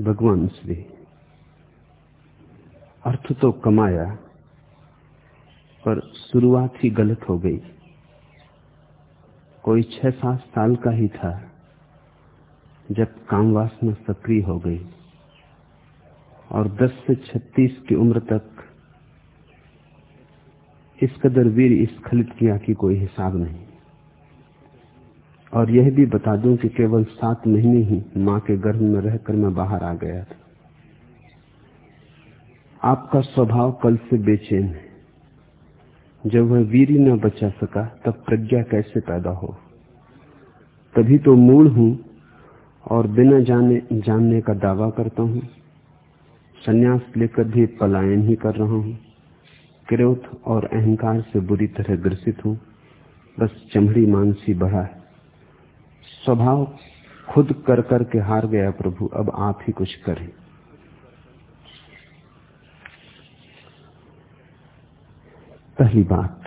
भगवान श्री। अर्थ तो कमाया, पर शुरुआत ही गलत हो गई। कोई छह सात साल का ही था, जब काम वासना सक्रिय हो गई, और 10 से 36 की उम्र तक इस कदर वीर स्खलित किया कि कोई हिसाब नहीं। और यह भी बता दूँ कि केवल सात महीने ही माँ के गर्भ में रहकर मैं बाहर आ गया था। आपका स्वभाव कल से बेचैन है। जब वह वीर न बचा सका, तब प्रज्ञा कैसे पैदा हो? तभी तो मूल हूँ और बिना जाने, जानने का दावा करता हूँ। संन्यास लेकर भी पलायन ही कर रहा हूँ। क्रोध और अहंकार से बुरी तरह ग्रसित हूँ। बस चमड़ी मानसी बढ़ा है। स्वभाव खुद कर कर के हार गया प्रभु, अब आप ही कुछ करें। पहली बात,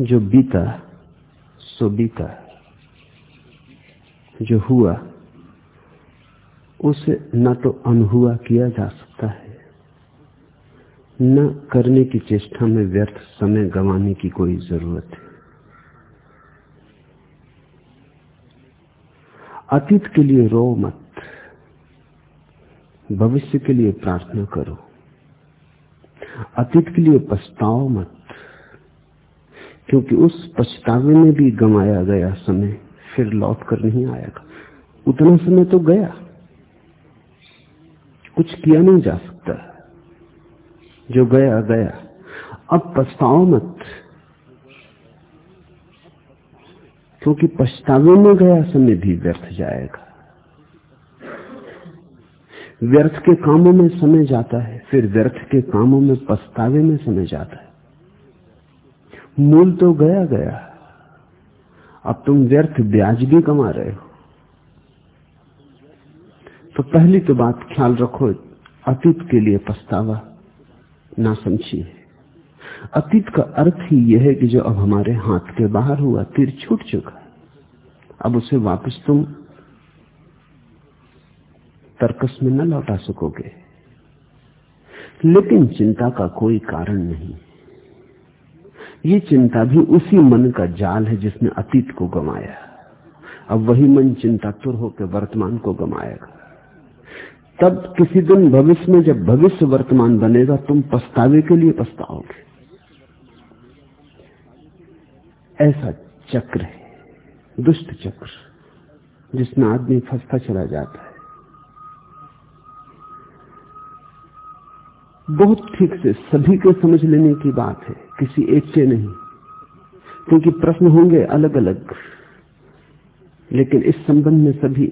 जो बीता, सो बीता। जो हुआ, उसे न तो अनहुआ किया जा सकता है, न करने की चेष्टा में व्यर्थ समय गंवाने की कोई ज़रूरत है। अतीत के लिए रो मत, भविष्य के लिए प्रार्थना करो। अतीत के लिए पछताओ मत, क्योंकि उस पछतावे में भी गंवाया गया समय फिर लौट कर नहीं आएगा। उतना समय तो गया। कुछ किया नहीं जा सकता। जो गया गया। अब पछताओ मत। क्योंकि पछतावे में गया, समय भी व्यर्थ जाएगा। व्यर्थ के कामों में समय जाता है, फिर व्यर्थ के कामों में पछतावे में समय जाता है। मूल तो गया गया, अब तुम व्यर्थ ब्याज भी कमा रहे हो। तो पहली तो बात, ख्याल रखो, अतीत के लिए पछतावा ना समझिए। अतीत का अर्थ ही यह है कि जो अब हमारे हाथ के बाहर हुआ, तीर छूट चुका अब उसे वापस तुम तर्कस में न लौटा सकोगे। लेकिन चिंता का कोई कारण नहीं। ये चिंता भी उसी मन का जाल है जिसने अतीत को गमाया। अब वही मन चिंता तुर होकर वर्तमान को गमाएगा। तब किसी दिन भविष्य में जब भविष्य वर्तमान बनेगा, तुम पछतावे के लिए पछताओगे। ऐसा चक्र है, दुष्ट चक्र, जिसमें आदमी फंसता चला जाता है। बहुत ठीक से सभी के समझ लेने की बात है, किसी एक के नहीं, क्योंकि प्रश्न होंगे अलग अलग लेकिन इस संबंध में सभी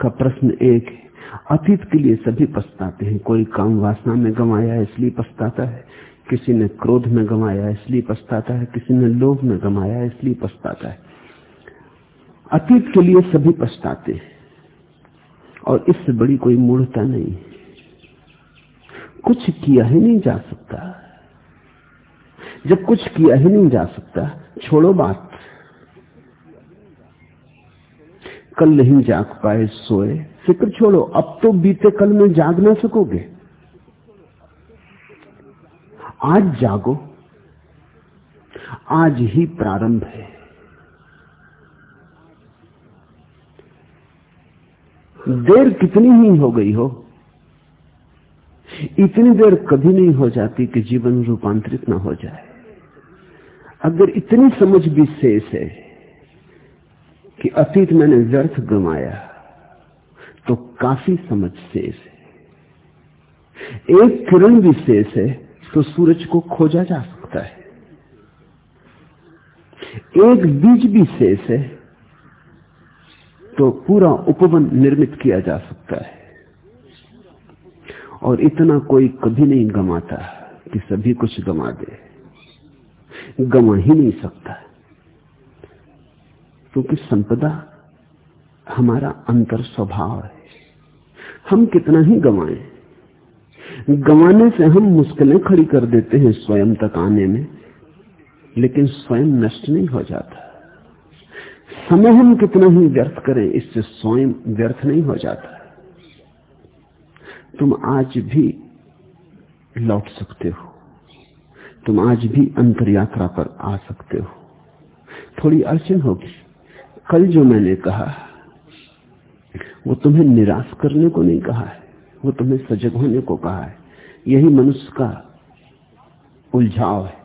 का प्रश्न एक है। अतीत के लिए सभी पछताते हैं, कोई काम वासना में गंवाया इसलिए पछताता है। किसी ने क्रोध में गमाया, इसलिए पछताता है। किसी ने लोभ में गमाया, इसलिए पछताता है। अतीत के लिए सभी पछताते हैं। और इससे बड़ी कोई मूर्ता नहीं। कुछ किया ही नहीं जा सकता। जब कुछ किया ही नहीं जा सकता, छोड़ो बात। कल नहीं जाग पाए, सोए। फ़िक्र छोड़ो, अब तो बीते कल में जाग ना सकोगे। आज जागो। आज ही प्रारंभ है। देर कितनी ही हो गई हो, इतनी देर कभी नहीं हो जाती कि जीवन रूपांतरित ना हो जाए। अगर इतनी समझ भी शेष है कि अतीत मैंने व्यर्थ गंवाया तो काफ़ी समझ शेष है। एक किरण भी शेष है तो सूरज को खोजा जा सकता है। एक बीज भी शेष है तो पूरा उपवन निर्मित किया जा सकता है। और इतना कोई कभी नहीं गमाता कि सभी कुछ गमा दे। गमा ही नहीं सकता। क्योंकि तो संपदा हमारा अंतर स्वभाव है। हम कितना ही गवाएँ गंवाने से हम मुश्किलें खड़ी कर देते हैं स्वयं तक आने में, लेकिन स्वयं नष्ट नहीं हो जाता। समय हम कितना ही व्यर्थ करें, इससे स्वयं व्यर्थ नहीं हो जाता। तुम आज भी लौट सकते हो। तुम आज भी अंतर यात्रा पर आ सकते हो। थोड़ी अड़चन होगी। कल जो मैंने कहा, वो तुम्हें निराश करने को नहीं कहा है। वो तुम्हें सजग होने को कहा है। यही मनुष्य का उलझाव है।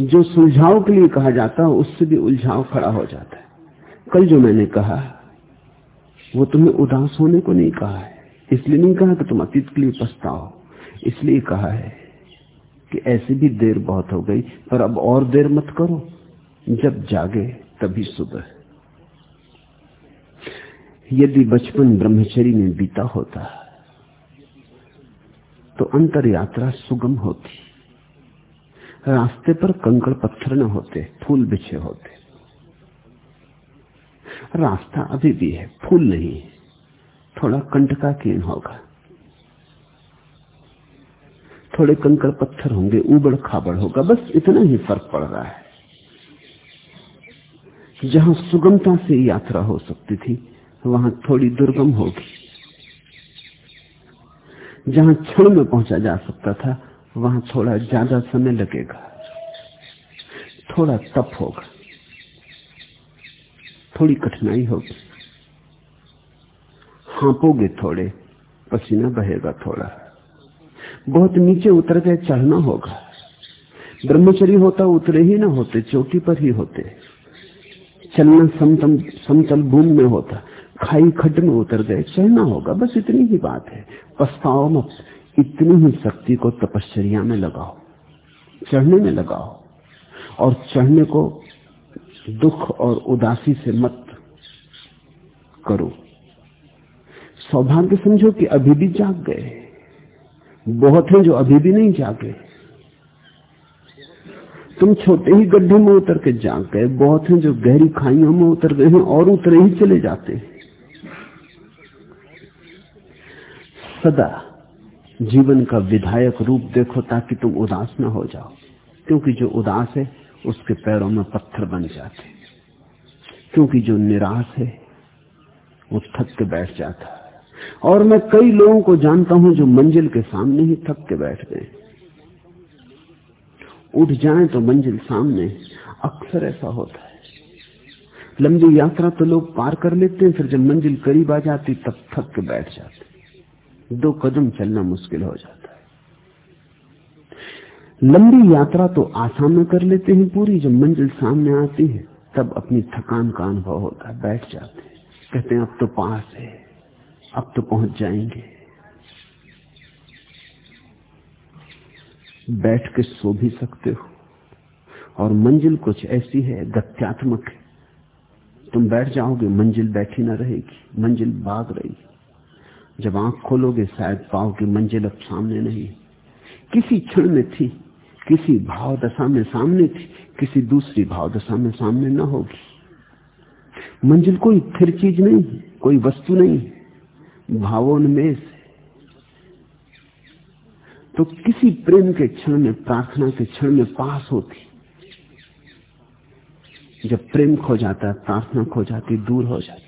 जो सुलझाव के लिए कहा जाता है, उससे भी उलझाव खड़ा हो जाता है। कल जो मैंने कहा, वो तुम्हें उदास होने को नहीं कहा है। इसलिए नहीं कहा कि तुम अतीत के लिए पछताओ। इसलिए कहा है कि ऐसी भी देर बहुत हो गई, पर अब और देर मत करो। जब जागे, तभी सुबह। यदि बचपन ब्रह्मचरी में बीता होता तो अंतर यात्रा सुगम होती। रास्ते पर कंकड़ पत्थर न होते, फूल बिछे होते। रास्ता अभी भी है, फूल नहीं है, थोड़ा कंटका कीन होगा। थोड़े कंकड़ पत्थर होंगे, उबड़ खाबड़ होगा, बस इतना ही फ़र्क पड़ रहा है। जहाँ सुगमता से यात्रा हो सकती थी वहाँ थोड़ी दुर्गम होगी। जहाँ क्षण में पहुँचा जा सकता था, वहाँ थोड़ा ज़्यादा समय लगेगा। थोड़ा तप होगा। थोड़ी कठिनाई होगी। हाँपोगे थोड़े, पसीना बहेगा थोड़ा। बहुत नीचे उतर गए, चढ़ना होगा। ब्रह्मचरी होता, उतरे ही ना होते, चोटी पर ही होते। चलना समतम समतल भूमि में होता। खाई खड्ड में उतर गए। चढ़ना होगा, बस इतनी ही बात है। पछताओ मत। इतनी ही शक्ति को तपश्चर्या में लगाओ। चढ़ने में लगाओ। और चढ़ने को दुख और उदासी से मत करो। सौभाग्य समझो कि अभी भी जाग गए। बहुत हैं जो अभी भी नहीं जागे। तुम छोटे ही गड्ढे में उतर के जाग गए। बहुत हैं जो गहरी खाइयों में उतर गए हैं और उतरे ही चले जाते हैं। सदा जीवन का विधायक रूप देखो ताकि तुम उदास न हो जाओ। क्योंकि जो उदास है, उसके पैरों में पत्थर बन जाते क्योंकि जो निराश है, वो थक के बैठ जाता है। और मैं कई लोगों को जानता हूँ जो मंजिल के सामने ही थक के बैठ गए उठ जाए तो मंजिल सामने, अक्सर ऐसा होता है। लंबी यात्रा तो लोग पार कर लेते हैं, फिर जब मंजिल करीब आ जाती, तब थक के बैठ जाते दो कदम चलना मुश्किल हो जाता है। लंबी यात्रा तो आसान में कर लेते हैं पूरी, जब मंजिल सामने आती है, तब अपनी थकान का अनुभव होता है, बैठ जाते हैं। कहते हैं, अब तो पास है, अब तो पहुँच जाएँगे। बैठ के सो भी सकते हो, और मंजिल कुछ ऐसी है, गत्यात्मक है। तुम बैठ जाओगे, मंजिल बैठी ना रहेगी, मंजिल भाग रही जब आँख खोलोगे शायद पाओ की मंजिल अब सामने नहीं। किसी क्षण में थी, किसी भाव दशा में सामने थी, किसी दूसरी भाव दशा में सामने न होगी। मंजिल कोई फिर चीज़ नहीं, कोई वस्तु नहीं भावोन्मेष तो किसी प्रेम के क्षण में, प्रार्थना के क्षण में पास होती। जब प्रेम खो जाता है प्रार्थना खो जाती, दूर हो जाती।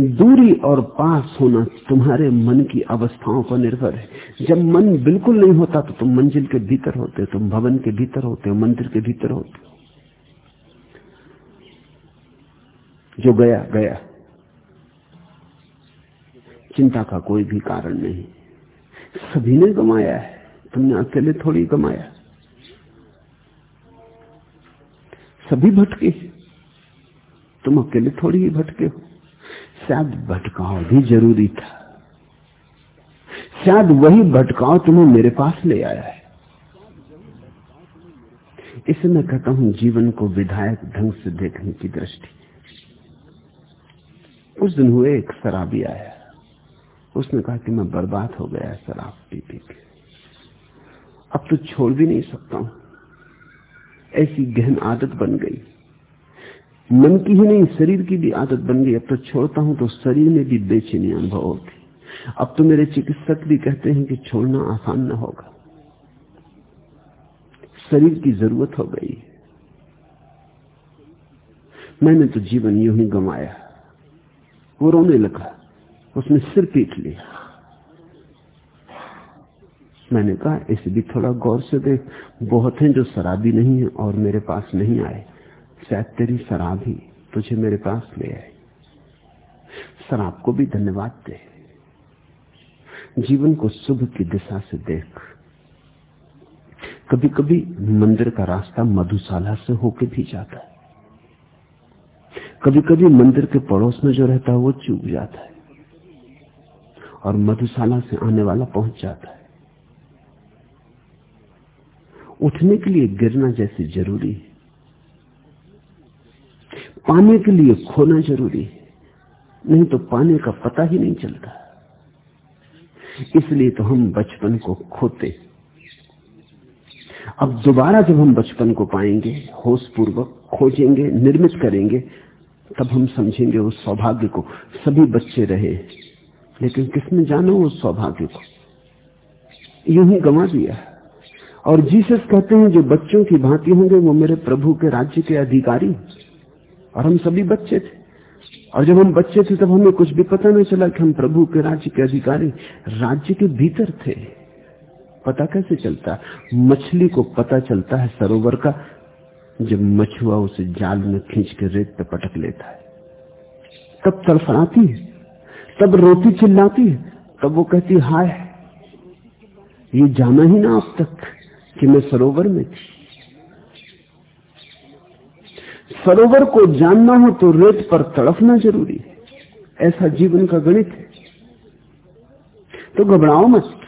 दूरी और पास होना तुम्हारे मन की अवस्थाओं पर निर्भर है। जब मन बिल्कुल नहीं होता तो तुम मंजिल के भीतर होते हो, तुम भवन के भीतर होते हो, मंदिर के भीतर होते हो। जो गया गया। चिंता का कोई भी कारण नहीं। सभी ने गमाया है। तुमने अकेले थोड़ी गमाया। सभी भटके। तुम अकेले थोड़ी ही भटके हो। शायद भटकाव भी ज़रूरी था। शायद वही भटकाव तुम्हें मेरे पास ले आया है। इसे मैं कहता हूँ जीवन को विधायक ढंग से देखने की दृष्टि। उस दिन हुए एक शराबी आया। उसने कहा कि मैं बर्बाद हो गया शराब पी पी के अब तो छोड़ भी नहीं सकता हूँ। ऐसी गहन आदत बन गई। मन की ही नहीं, शरीर की भी आदत बन गई। अब तो छोड़ता हूँ तो शरीर में भी बेचैनी अनुभव होती। अब तो मेरे चिकित्सक भी कहते हैं कि छोड़ना आसान न होगा। शरीर की ज़रूरत हो गई। मैंने तो जीवन यूँ ही गंवाया वो रोने लगा। उसने सिर पीट लिया। मैंने कहा, इसे भी थोड़ा गौर से देख। बहुत हैं जो शराबी नहीं है और मेरे पास नहीं आए। शायद तेरी शराब ही तुझे मेरे पास ले आए। शराब को भी धन्यवाद दे। जीवन को शुभ की दिशा से देख। कभी कभी मंदिर का रास्ता मधुशाला से होके भी जाता है। कभी कभी मंदिर के पड़ोस में जो रहता है, वो चूक जाता है। और मधुशाला से आने वाला पहुँच जाता है। उठने के लिए गिरना जैसे ज़रूरी है। पाने के लिए खोना ज़रूरी है। नहीं तो पाने का पता ही नहीं चलता। इसलिए तो हम बचपन को खोते। अब दोबारा जब हम बचपन को पाएँगे होश पूर्वक खोजेंगे, निर्मित करेंगे, तब हम समझेंगे उस सौभाग्य को। सभी बच्चे रहे लेकिन किसने जानो उस सौभाग्य को? यूँ ही गंवा दिया। और जीसस कहते हैं, जो बच्चों की भांति होंगे, वो मेरे प्रभु के राज्य के अधिकारी और हम सभी बच्चे थे। और जब हम बच्चे थे, तब हमें कुछ भी पता नहीं चला कि हम प्रभु के राज्य के अधिकारी राज्य के भीतर थे। पता कैसे चलता? मछली को पता चलता है सरोवर का, जब मछुआ उसे जाल में खींच के रेत पे पटक लेता है। तब तड़फड़ाती है, तब रोती चिल्लाती है, तब वो कहती हाय, ये जाना ही ना अब तक कि मैं सरोवर में थी। सरोवर को जानना हो तो रेत पर तड़फना ज़रूरी है। ऐसा जीवन का गणित है। तो घबराओ मत।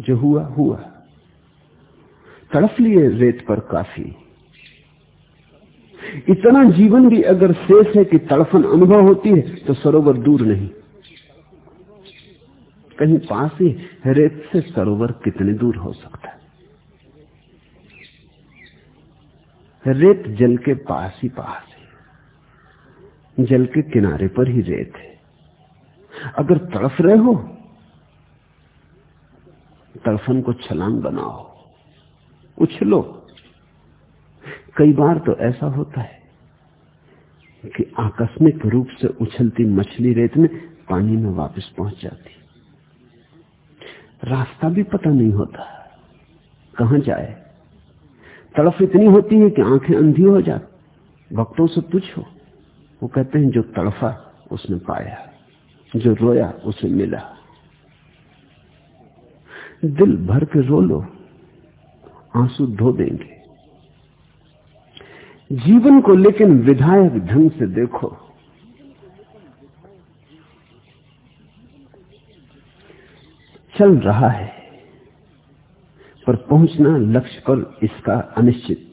जो हुआ हुआ। तड़फ लिए रेत पर काफ़ी। इतना जीवन भी अगर शेष है कि तड़फन अनुभव होती है तो सरोवर दूर नहीं। कहीं पास ही रेत से सरोवर कितने दूर हो सकता है? रेत जल के पास ही पास है। जल के किनारे पर ही रेत है। अगर तड़फ रहे हो, तड़फन को छलांग बनाओ, उछलो। कई बार तो ऐसा होता है कि आकस्मिक रूप से उछलती मछली रेत में पानी में वापस पहुँच जाती। रास्ता भी पता नहीं होता। कहाँ जाए? तड़फ इतनी होती है कि आँखें अंधी हो जाती। भक्तों से पूछो। वो कहते हैं, जो तड़फा, उसने पाया। जो रोया, उसे मिला। दिल भर के रो लो। आँसू धो देंगे। जीवन को लेकिन विधायक ढंग से देखो। चल रहा है। पर पहुँचना लक्ष्य पर इसका अनिश्चित।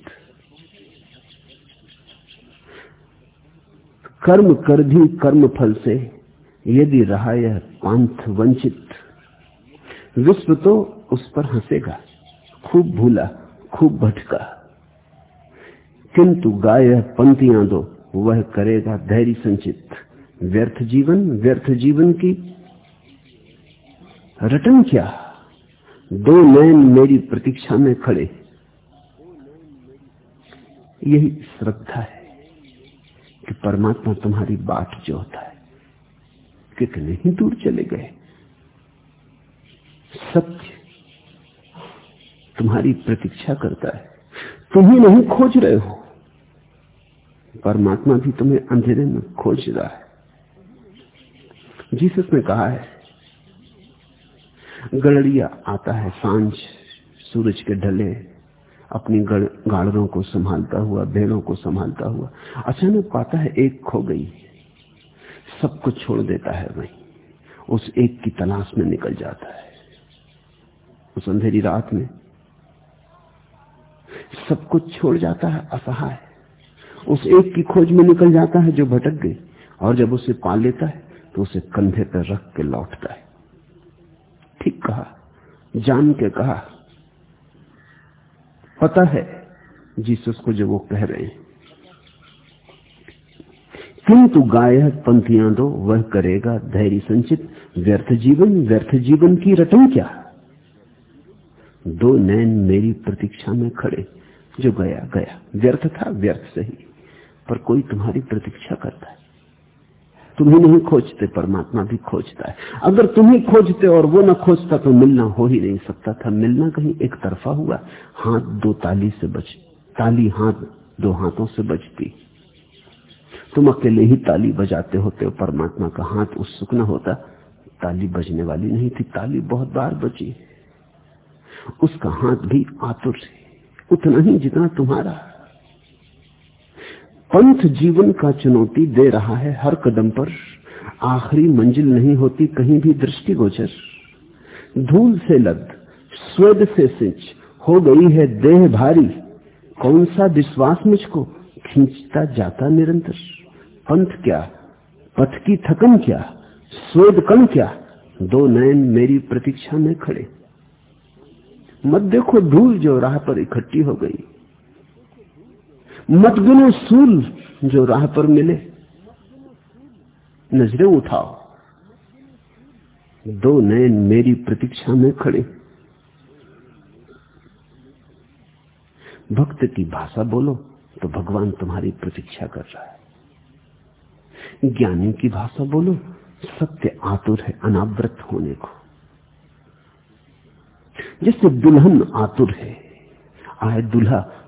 कर्म कर भी कर्म फल से यदि रहा यह पांथ वंचित, विश्व तो उस पर हंसेगा, खूब भूला, खूब भटका। किंतु गाय पंक्तियाँ दो, वह करेगा धैर्य संचित। व्यर्थ जीवन व्यर्थ जीवन की रटन क्या? दो नैन मेरी प्रतीक्षा में खड़े यही श्रद्धा है कि परमात्मा तुम्हारी बात जो होता है कितने ही दूर चले गए। सत्य तुम्हारी प्रतीक्षा करता है। तुम ही नहीं खोज रहे हो। परमात्मा भी तुम्हें अंधेरे में खोज रहा है। जीसस ने कहा है गड़ड़िया आता है, साँझ, सूरज के ढले, अपनी गाड़रों को संभालता हुआ, भेड़ों को संभालता हुआ, अचानक पाता है एक खो गई। सब कुछ छोड़ देता है वही। उस एक की तलाश में निकल जाता है। उस अंधेरी रात में सब कुछ छोड़ जाता है, असहाय। उस एक की खोज में निकल जाता है जो भटक गई, और जब उसे पा लेता है तो उसे कंधे पर रख के लौटता है। ठीक कहा, जान के कहा। पता है जीसस को जो वो कह रहे हैं। किंतु गाय पंथियाँ दो वह करेगा धैर्य संचित, व्यर्थ जीवन व्यर्थ जीवन की रटन क्या? दो नैन मेरी प्रतीक्षा में खड़े, जो गया गया। व्यर्थ था, व्यर्थ सही, पर कोई तुम्हारी प्रतीक्षा करता है। तुम ही नहीं खोजते, परमात्मा भी खोजता है। अगर तुम ही खोजते और वो ना खोजता तो मिलना हो ही नहीं सकता था। मिलना कहीं एक तरफा हुआ। हाथ दो ताली से बच ताली हाथ दो हाथों से बचती तुम अकेले ही ताली बजाते होते हो, परमात्मा का हाथ उत्सुक न होता। ताली बजने वाली नहीं थी। ताली बहुत बार बची उसका हाथ भी आतुर है उतना ही जितना तुम्हारा। पंथ जीवन का चुनौती दे रहा है हर कदम पर। आखिरी मंजिल नहीं होती कहीं भी दृष्टिगोचर। धूल से लद, स्वेद से सिंच, हो गई है देह भारी। कौन सा विश्वास मुझको? खींचता जाता निरंतर। पंथ क्या? पथ की थकन क्या? स्वेद कण क्या? दो नयन मेरी प्रतीक्षा में खड़े। मत देखो धूल जो राह पर इकट्ठी हो गई। मत सूल जो राह पर मिले। नज़रें उठाओ। दो नयन मेरी प्रतीक्षा में खड़े। भक्त की भाषा बोलो तो भगवान तुम्हारी प्रतीक्षा कर रहा है। ज्ञानी की भाषा बोलो, सत्य आतुर है, अनावृत होने को। जैसे दुल्हन आतुर है, आए दुल्हा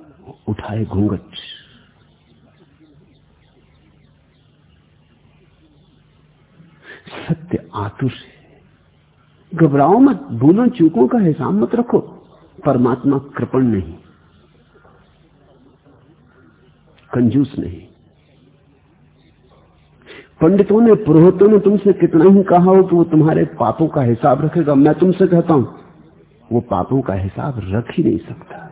उठाए घूंघट। सत्य आतुर है। घबराओ मत भूलों चूकों का हिसाब मत रखो। परमात्मा कृपण नहीं। कंजूस नहीं। पंडितों ने, पुरोहितों ने तुमसे कितना ही कहा हो कि वो तुम्हारे पापों का हिसाब रखेगा। मैं तुमसे कहता हूँ, वो पापों का हिसाब रख ही नहीं सकता।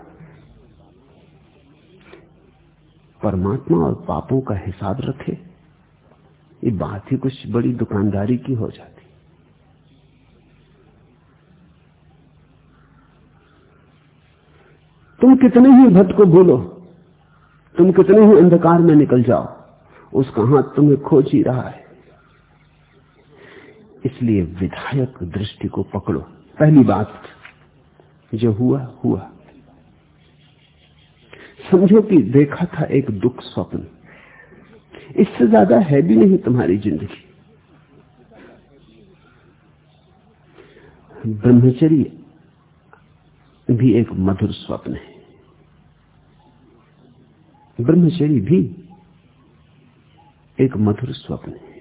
परमात्मा और पापों का हिसाब रखे, ये बात ही कुछ बड़ी दुकानदारी की हो जाती। तुम कितने ही भक्त को भूलो, तुम कितने ही अंधकार में निकल जाओ उसका हाथ तुम्हें खोज ही रहा है। इसलिए विधायक दृष्टि को पकड़ो। पहली बात, जो हुआ हुआ। समझो कि देखा था एक दुख स्वप्न। इससे ज़्यादा है भी नहीं तुम्हारी ज़िंदगी। ब्रह्मचर्य भी एक मधुर स्वप्न है। ब्रह्मचर्य भी एक मधुर स्वप्न है।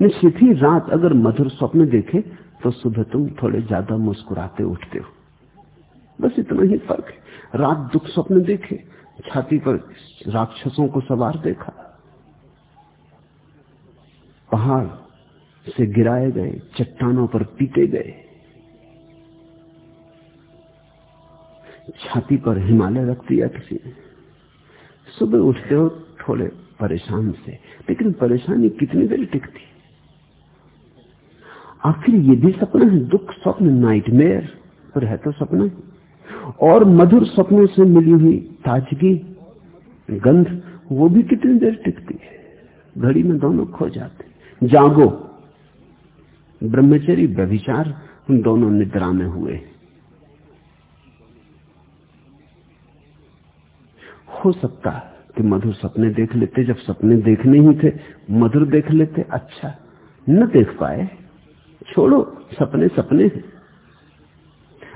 निश्चित ही रात अगर मधुर स्वप्न देखे तो सुबह तुम थोड़े ज़्यादा मुस्कुराते उठते हो। बस इतना ही फ़र्क है। रात दुख स्वप्न देखे, छाती पर राक्षसों को सवार देखा। पहाड़ से गिराए गए, चट्टानों पर पीटे गए। छाती पर हिमालय रख दिया किसी ने। सुबह उठते हो थोड़े परेशान से, लेकिन परेशानी कितनी देर टिकती। आखिर ये भी सपना है, दुख स्वप्न नाइटमेयर पर है तो सपना और मधुर सपनों से मिली हुई ताजगी, गंध, वो भी कितनी देर टिकती है। घड़ी में दोनों खो जाते जागो। ब्रह्मचरी व्यभिचार, उन दोनों निद्रा में हुए। हो सकता कि मधुर सपने देख लेते। जब सपने देखने ही थे, मधुर देख लेते। अच्छा न देख पाए। छोड़ो, सपने सपने हैं।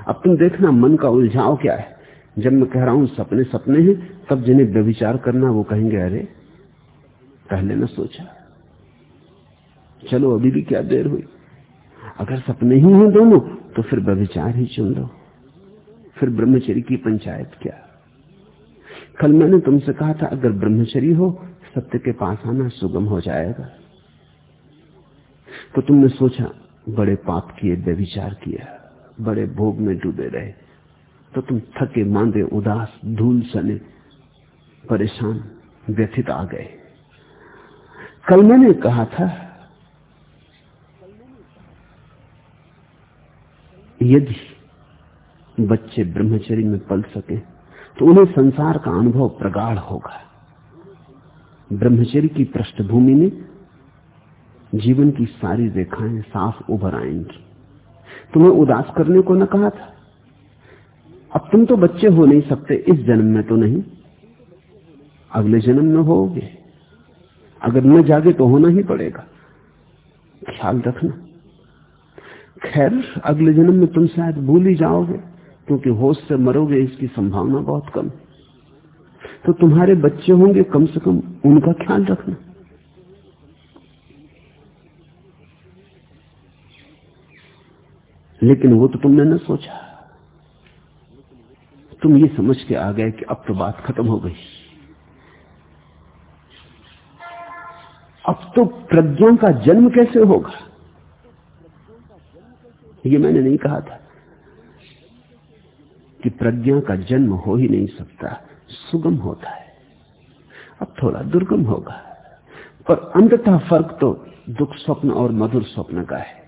अब तुम देखना मन का उलझाव क्या है। जब मैं कह रहा हूँ, सपने सपने हैं, तब जिन्हें व्यविचार करना वो कहेंगे, अरे, पहले न सोचा। चलो, अभी भी क्या देर हुई? अगर सपने ही हैं दोनों तो फिर व्यविचार ही चुन लो। फिर ब्रह्मचरी की पंचायत क्या? कल मैंने तुमसे कहा था, अगर ब्रह्मचरी हो, सत्य के पास आना सुगम हो जाएगा। तो तुमने सोचा, बड़े पाप किए, व्यविचार किया बड़े भोग में डूबे रहे। तो तुम थके मांदे, उदास, धूल सने, परेशान, व्यथित आ गए। कल मैंने कहा था, यदि बच्चे ब्रह्मचरी में पल सके तो उन्हें संसार का अनुभव प्रगाढ़ होगा। ब्रह्मचर्य की पृष्ठभूमि में जीवन की सारी रेखाएँ साफ़ उभर आएँगी। तुम्हें उदास करने को न कहा था। अब तुम तो बच्चे हो नहीं सकते, इस जन्म में तो नहीं। अगले जन्म में होगे। अगर न जागे तो होना ही पड़ेगा। ख्याल रखना। खैर, अगले जन्म में तुम शायद भूल ही जाओगे, क्योंकि होश से मरोगे, इसकी संभावना बहुत कम। तो तुम्हारे बच्चे होंगे कम से कम उनका ख्याल रखना। लेकिन वो तो तुमने न सोचा। तुम ये समझ के आ गए कि अब तो बात खत्म हो गई। अब तो प्रज्ञा का जन्म कैसे होगा? ये मैंने नहीं कहा था कि प्रज्ञा का जन्म हो ही नहीं सकता, सुगम होता है। अब थोड़ा दुर्गम होगा। पर अंततः फ़र्क तो दुख स्वप्न और मधुर स्वप्न का है।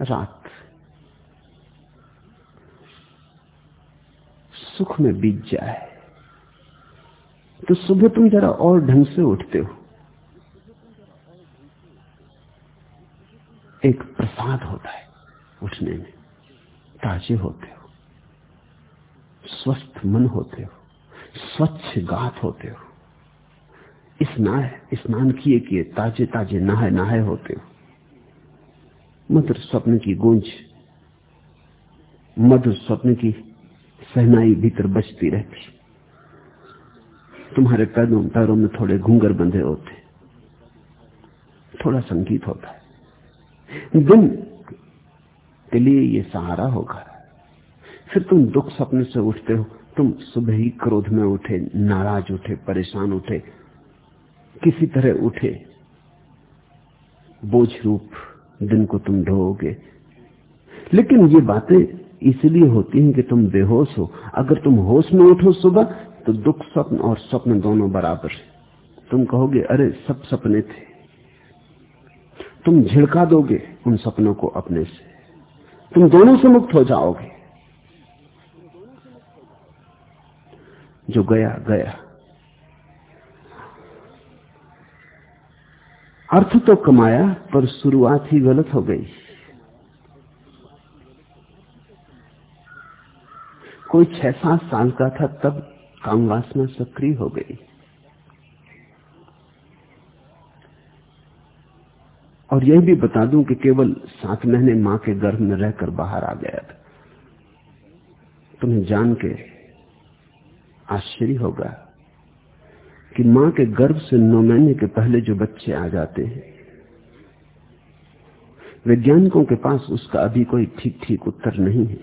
रात। सुख में बीत जाए तो सुबह तुम जरा और ढंग से उठते हो। एक प्रसाद होता है उठने में, ताजे होते हो। स्वस्थ मन होते हो, स्वच्छ गात होते हो। स्नाय, स्नान किए किए ताजे ताजे नहाए नहाए होते हो। मधुर स्वप्न की गूंज, मधुर स्वप्न की सहनाई भीतर बचती रहती। तुम्हारे पैरों पैरों में थोड़े घूंगर बंधे होते। थोड़ा संगीत होता है। दिन के लिए ये सहारा होगा। फिर तुम दुख सपने से उठते हो। तुम सुबह ही क्रोध में उठे, नाराज़ उठे, परेशान उठे। किसी तरह उठे। बोझ रूप दिन को तुम ढोगे लेकिन ये बातें इसलिए होती हैं कि तुम बेहोश हो। अगर तुम होश में उठो सुबह तो दुख स्वप्न और स्वप्न दोनों बराबर है। तुम कहोगे, अरे, सब सपने थे। तुम झिड़का दोगे उन सपनों को अपने से। तुम दोनों से मुक्त हो जाओगे। जो गया गया। अर्थ तो कमाया, पर शुरुआत ही गलत हो गई। कोई छह सात साल का था, तब काम वासना सक्रिय हो गई। और यह भी बता दूँ कि केवल सात महीने माँ के गर्भ में रहकर बाहर आ गया था। तुम्हें जान के आश्चर्य होगा। कि माँ के गर्भ से नौ महीने के पहले जो बच्चे आ जाते हैं, वैज्ञानिकों के पास उसका अभी कोई ठीक ठीक उत्तर नहीं है।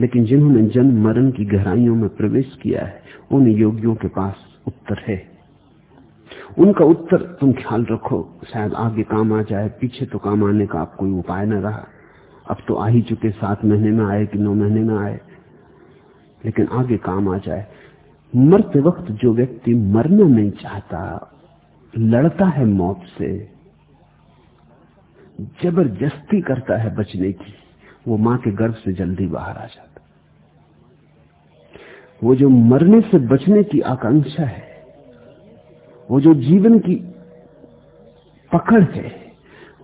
लेकिन जिन्होंने जन्म मरण की गहराइयों में प्रवेश किया है, उन योगियों के पास उत्तर है। उनका उत्तर तुम ख्याल रखो, शायद आगे काम आ जाए, पीछे तो काम आने का आप कोई उपाय न रहा। अब तो आ ही चुके, सात महीने में आए कि नौ महीने में आए। लेकिन आगे काम आ जाए मरते वक्त जो व्यक्ति मरना नहीं चाहता, लड़ता है मौत से, ज़बरदस्ती करता है बचने की, वो माँ के गर्भ से जल्दी बाहर आ जाता वो जो मरने से बचने की आकांक्षा है, वो जो जीवन की पकड़ है,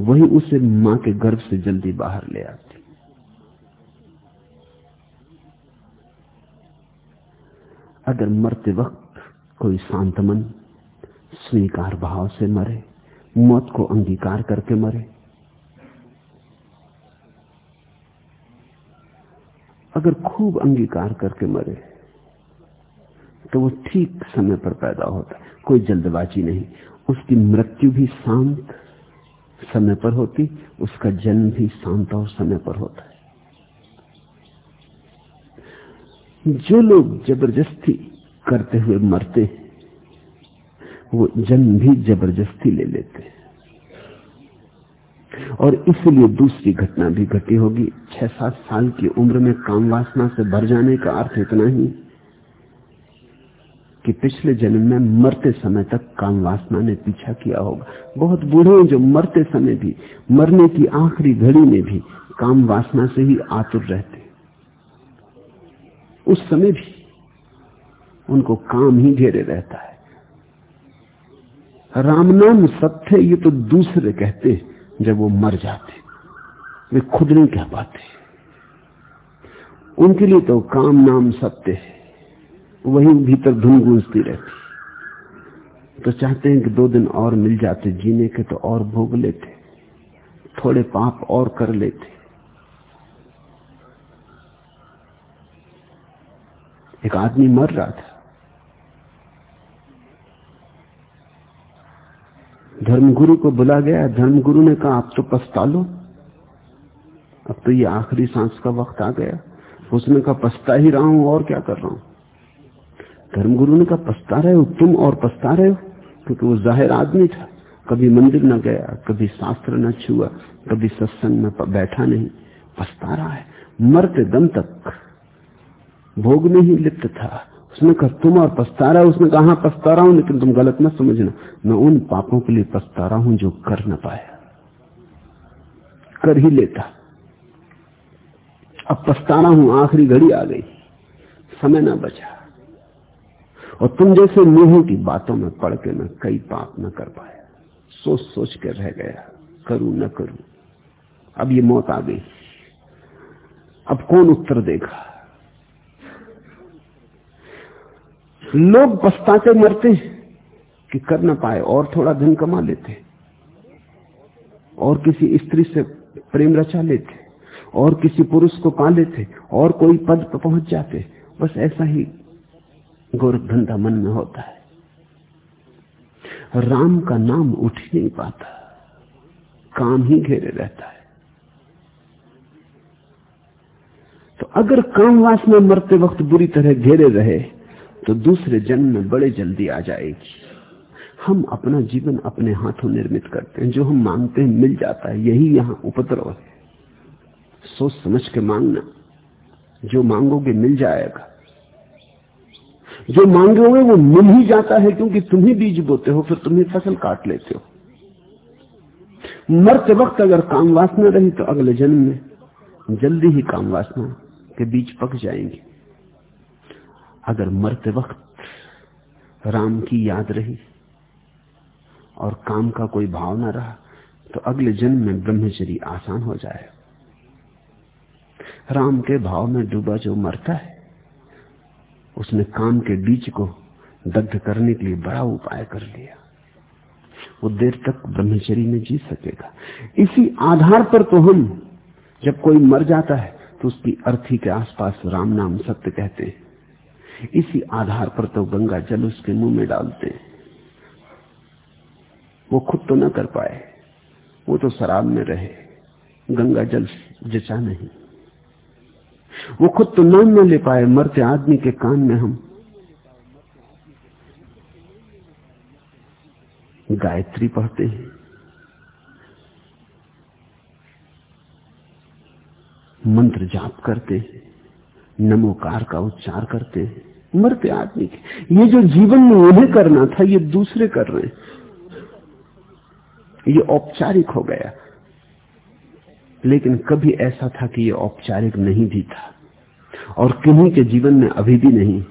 वही उसे माँ के गर्भ से जल्दी बाहर ले आती अगर मरते वक्त कोई शांत मन स्वीकार भाव से मरे, मौत को अंगीकार करके मरे। अगर खूब अंगीकार करके मरे तो वो ठीक समय पर पैदा होता है, कोई जल्दबाजी नहीं। उसकी मृत्यु भी शांत समय पर होती, उसका जन्म भी शांत और समय पर होता है। जो लोग ज़बरदस्ती करते हुए मरते हैं, वो जन्म भी ज़बरदस्ती ले लेते हैं। और इसलिए दूसरी घटना भी घटी होगी। छह सात साल की उम्र में काम वासना से भर जाने का अर्थ इतना ही कि पिछले जन्म में मरते समय तक काम वासना ने पीछा किया होगा। बहुत बूढ़े जो मरते समय भी, मरने की आखिरी घड़ी में भी काम वासना से ही आतुर रहते उस समय भी उनको काम ही घेरे रहता है। राम नाम सत्य ये तो दूसरे कहते जब वो मर जाते वे खुद नहीं कह पाते। उनके लिए तो काम नाम सत्य है। वही भीतर धुन गूंजती रहती तो चाहते हैं कि दो दिन और मिल जाते, जीने के तो और भोग लेते, थोड़े पाप और कर लेते। एक आदमी मर रहा था। धर्मगुरु को बुला गया। धर्मगुरु ने कहा, आप तो पछता लो अब तो ये आखिरी सांस का वक्त आ गया। उसने कहा, पछता ही रहा हूँ, और क्या कर रहा हूँ? धर्मगुरु ने कहा, पछता रहे हो? तुम और पछता रहे हो? क्योंकि वो ज़ाहिर आदमी था। कभी मंदिर न गया, कभी शास्त्र न छुआ, कभी सत्संग में बैठा नहीं। पछता रहा है। मरते दम तक भोग में ही लिप्त था। उसने कहा, तुम और पछता रहा उसने कहा हाँ पछता रहा हूँ, लेकिन तुम गलत मत समझना। मैं उन पापों के लिए पछता रहा हूँ जो कर ना पाया। कर ही लेता। अब पछता रहा हूँ, आखिरी घड़ी आ गई। समय ना बचा। और तुम जैसे मुँह की बातों में पढ़ के मैं कई पाप न कर पाया। सोच सोच के रह गया। करूँ न करूँ। अब ये मौत आ गई। अब कौन उत्तर देगा? लोग पछताते मरते हैं कि कर ना पाए और थोड़ा धन कमा लेते और किसी स्त्री से प्रेम रचा लेते और किसी पुरुष को पा लेते और कोई पद पर पहुँच जाते बस ऐसा ही गोरख धंधा मन में होता है। राम का नाम उठ ही नहीं पाता। काम ही घेरे रहता है। तो अगर काम वासना मरते वक्त बुरी तरह घेरे रहे तो दूसरे जन्म में बड़े जल्दी आ जाएगी। हम अपना जीवन अपने हाथों निर्मित करते हैं। जो हम मांगते हैं, मिल जाता है। यही यहाँ उपद्रव है। सोच समझ के मांगना। जो मांगोगे, मिल जाएगा। जो मांगोगे, वो मिल ही जाता है, क्योंकि तुम ही बीज बोते हो, फिर तुम ही फ़सल काट लेते हो। मरते वक्त अगर काम वासना रही तो अगले जन्म में जल्दी ही काम वासना के बीज पक जाएँगे। अगर मरते वक्त राम की याद रही और काम का कोई भाव ना रहा तो अगले जन्म में ब्रह्मचरी आसान हो जाए। राम के भाव में डूबा जो मरता है, उसने काम के बीज को दग्ध करने के लिए बड़ा उपाय कर लिया। वो देर तक ब्रह्मचरी में जी सकेगा। इसी आधार पर तो हम जब कोई मर जाता है तो उसकी अर्थी के आसपास राम नाम सत्य कहते हैं। इसी आधार पर तो गंगा जल उसके मुँह में डालते। हैं वो खुद तो न कर पाए, वो तो शराब में रहे, गंगा जल जचा नहीं। वो खुद तो नाम न ले पाए, मरते आदमी के कान में हम। गायत्री पढ़ते हैं। मंत्र जाप करते हैं। नमोकार का उच्चार करते हैं। मरते आदमी के। ये जो जीवन में उन्हें करना था, ये दूसरे कर रहे हैं। ये औपचारिक हो गया। लेकिन कभी ऐसा था कि ये औपचारिक नहीं भी था। और किन्हीं के जीवन में अभी भी नहीं।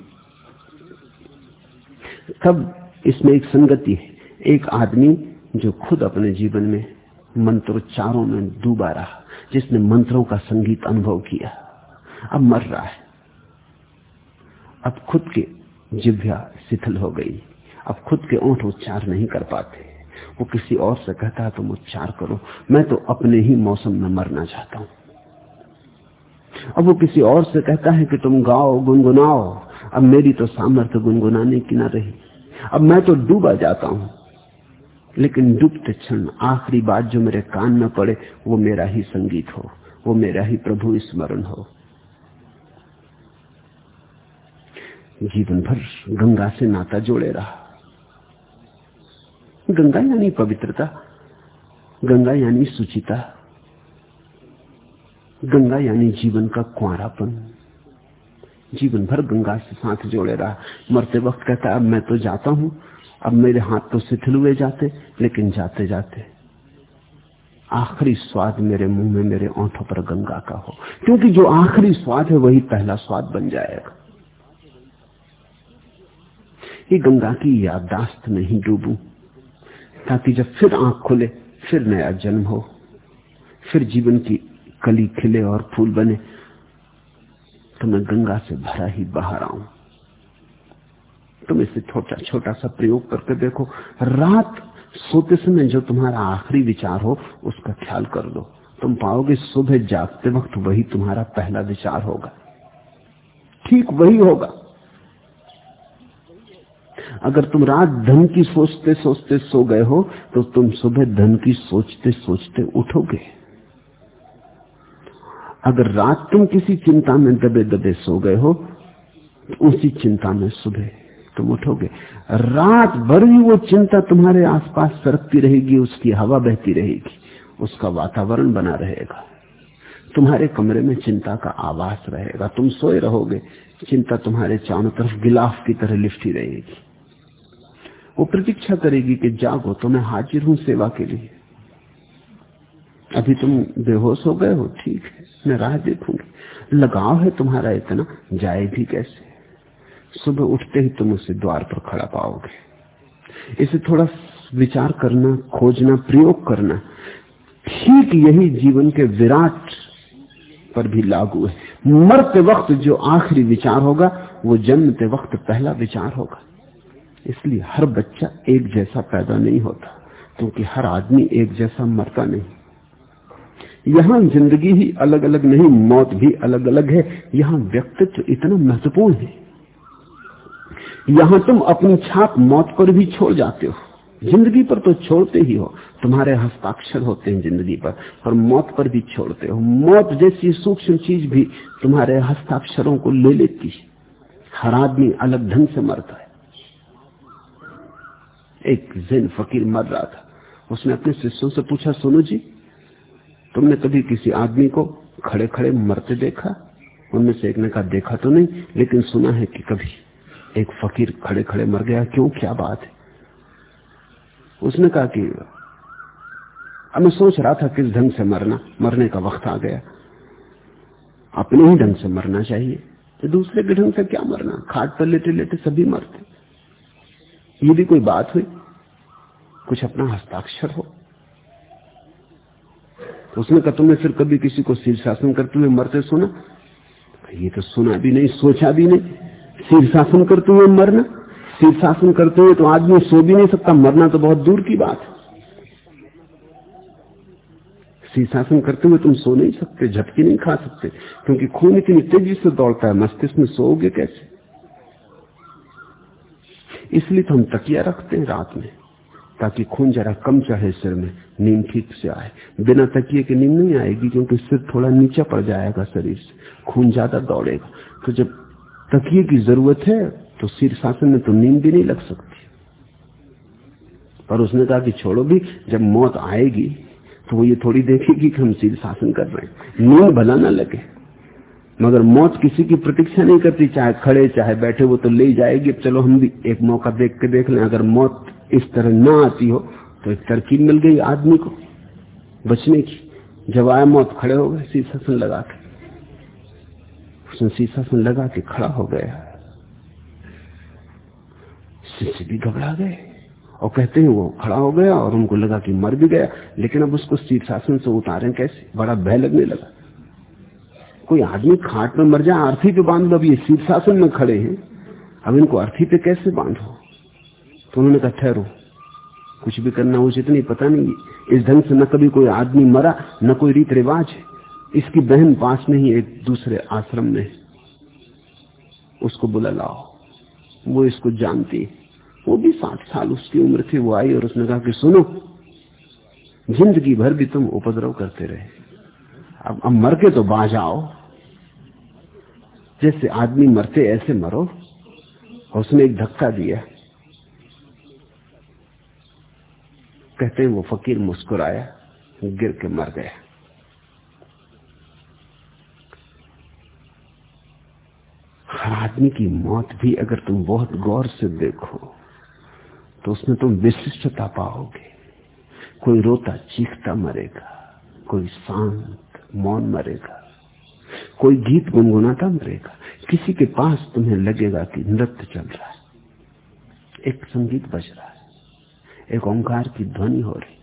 तब इसमें एक संगति है। एक आदमी जो खुद अपने जीवन में मंत्रोच्चारों में डूबा रहा, जिसने मंत्रों का संगीत अनुभव किया। अब मर रहा है। अब खुद के जिभ्या शिथिल हो गई। अब खुद के ओंठ उच्चार नहीं कर पाते। वो किसी और से कहता है, तुम उच्चार करो। मैं तो अपने ही मौसम में मरना चाहता हूँ। अब वो किसी और से कहता है कि, तुम गाओ, गुनगुनाओ। अब मेरी तो सामर्थ्य गुनगुनाने की ना रही। अब मैं तो डूबा जाता हूँ। लेकिन डूबते क्षण आखिरी बात जो मेरे कान में पड़े, वो मेरा ही संगीत हो। वो मेरा ही प्रभु स्मरण हो। जीवन भर गंगा से नाता जोड़े रहा। गंगा यानी पवित्रता, गंगा यानी सुचिता, गंगा यानी जीवन का कुआरापन। जीवन भर गंगा से साथ जोड़े रहा। मरते वक्त कहता, अब मैं तो जाता हूँ, अब मेरे हाथ तो शिथिल हुए जाते, लेकिन जाते जाते आखिरी स्वाद मेरे मुँह में मेरे ओंठों पर गंगा का हो। क्योंकि जो आखिरी स्वाद है, वही पहला स्वाद बन जाएगा। ये गंगा की याददाश्त नहीं डूबू, ताकि जब फिर आँख खुले, फिर नया जन्म हो, फिर जीवन की कली खिले और फूल बने तो मैं गंगा से भरा ही बाहर आऊँ। तुम इसे छोटा छोटा सा प्रयोग करके देखो। रात सोते समय जो तुम्हारा आखिरी विचार हो, उसका ख्याल कर लो तुम पाओगे सुबह जागते वक्त वही तुम्हारा पहला विचार होगा। ठीक वही होगा। अगर तुम रात धन की सोचते सोचते सो गए हो तो तुम सुबह धन की सोचते सोचते उठोगे। अगर रात तुम किसी चिंता में दबे दबे सो गए हो तो उसी चिंता में सुबह तुम उठोगे। रात भर भी वो चिंता तुम्हारे आसपास सरकती रहेगी, उसकी हवा बहती रहेगी, उसका वातावरण बना रहेगा। तुम्हारे कमरे में चिंता का आवास रहेगा। तुम सोए रहोगे, चिंता तुम्हारे चारों तरफ़ गिलाफ की तरह लिफ्टी रहेगी। वो प्रतीक्षा करेगी कि जागो तो मैं हाजिर हूँ सेवा के लिए। अभी तुम बेहोश हो गए हो, ठीक है, मैं राह देखूँगी। लगाव है तुम्हारा इतना, जाए भी कैसे? सुबह उठते ही तुम उसे द्वार पर खड़ा पाओगे। इसे थोड़ा विचार करना, खोजना, प्रयोग करना, ठीक यही जीवन के विराट पर भी लागू है। मरते वक्त जो आखिरी विचार होगा, वो जन्मते वक्त पहला विचार होगा। इसलिए हर बच्चा एक जैसा पैदा नहीं होता, क्योंकि हर आदमी एक जैसा मरता नहीं। यहाँ ज़िंदगी ही अलग अलग नहीं, मौत भी अलग अलग है। यहाँ व्यक्तित्व इतना महत्वपूर्ण है। यहाँ तुम अपनी छाप मौत पर भी छोड़ जाते हो। ज़िंदगी पर तो छोड़ते ही हो। तुम्हारे हस्ताक्षर होते हैं ज़िंदगी पर और मौत पर भी छोड़ते हो। मौत जैसी सूक्ष्म चीज़ भी तुम्हारे हस्ताक्षरों को ले लेती है। हर आदमी अलग ढंग से मरता है। एक जिन फकीर मर रहा था। उसने अपने शिष्यों से पूछा, सोनू जी, तुमने कभी किसी आदमी को खड़े खड़े मरते देखा? उनमें से एक ने कहा, देखा तो नहीं, लेकिन सुना है कि कभी एक फकीर खड़े खड़े मर गया। क्यों? क्या बात है? उसने कहा कि, अब मैं सोच रहा था किस ढंग से मरना, मरने का वक्त आ गया। अपने ही ढंग से मरना चाहिए तो दूसरे के ढंग से क्या मरना? खाट पर लेटे लेटे सभी मरते। ये भी कोई बात हुई? कुछ अपना हस्ताक्षर हो। तो उसने कहा, तुमने फिर कभी किसी को शीर्षासन करते हुए मरते सुना? ये तो सुना भी नहीं, सोचा भी नहीं। शीर्षासन करते हुए मरना? शीर्षासन करते हुए तो आदमी सो भी नहीं सकता, मरना तो बहुत दूर की बात। है शीर्षासन करते हुए तुम सो नहीं सकते झटके नहीं खा सकते, क्योंकि खून इतनी तेज़ी से दौड़ता है, मस्तिष्क में सोओगे कैसे? इसलिए तो हम तकिया रखते हैं रात में। ताकि खून जरा कम चढ़े सिर में, नींद ठीक से आए। बिना तकिए के नींद नहीं आएगी, क्योंकि सिर थोड़ा नीचा पड़ जाएगा शरीर से। खून ज़्यादा दौड़ेगा। तो जब तकिए की ज़रूरत है तो शीर्षासन में तो नींद भी नहीं लग सकती। पर उसने कहा कि छोड़ो भी, जब मौत आएगी तो वो ये थोड़ी देखेगी कि हम शीर्षासन कर रहे हैं। नींद भला ना लगे। मगर मौत किसी की प्रतीक्षा नहीं करती, चाहे खड़े, चाहे बैठे, वो तो ले जाएगी। चलो हम भी एक मौका देख के देख लें, अगर मौत इस तरह ना आती हो तो एक तरकीब मिल गई आदमी को, बचने की। जब आया मौत, खड़े हो गए शीर्षासन लगा के। उसने शीर्षासन लगा के खड़ा हो गया। शिष्य भी घबरा गए। और कहते हैं, वो खड़ा हो गया और उनको लगा कि मर भी गया। लेकिन अब उसको शीर्षासन से उतारे कैसे? बड़ा भय लगने लगा। कोई आदमी खाट में मर जाए अर्थी पे बाँध। लो अब ये शीर्षासन में खड़े हैं। अब इनको अर्थी पे कैसे बांधो? तो उन्होंने कहा, ठहरो। कुछ भी करना उचित नहीं पता नहीं इस ढंग से न कभी कोई आदमी मरा, न कोई रीत रिवाज है। इसकी बहन पास में ही एक दूसरे आश्रम में उसको बुला, लाओ। वो इसको जानती वो भी साठ साल उसकी उम्र थी, वो आई और उसने कहा कि सुनो, ज़िंदगी भर भी तुम उपद्रव करते रहे। अब अब मर के तो बाज आओ। जैसे आदमी मरते, ऐसे मरो। उसने एक धक्का दिया। कहते हैं वो फकीर मुस्कुराया, गिर के मर गया। हर आदमी की मौत भी अगर तुम बहुत गौर से देखो तो उसमें तुम विशिष्टता पाओगे। कोई रोता चीखता मरेगा, कोई शांत मौन मरेगा, कोई गीत गुनगुनाता मरेगा। किसी के पास तुम्हें लगेगा कि नृत्य चल रहा है, एक संगीत बज रहा है। एक ओंकार की ध्वनि हो रही।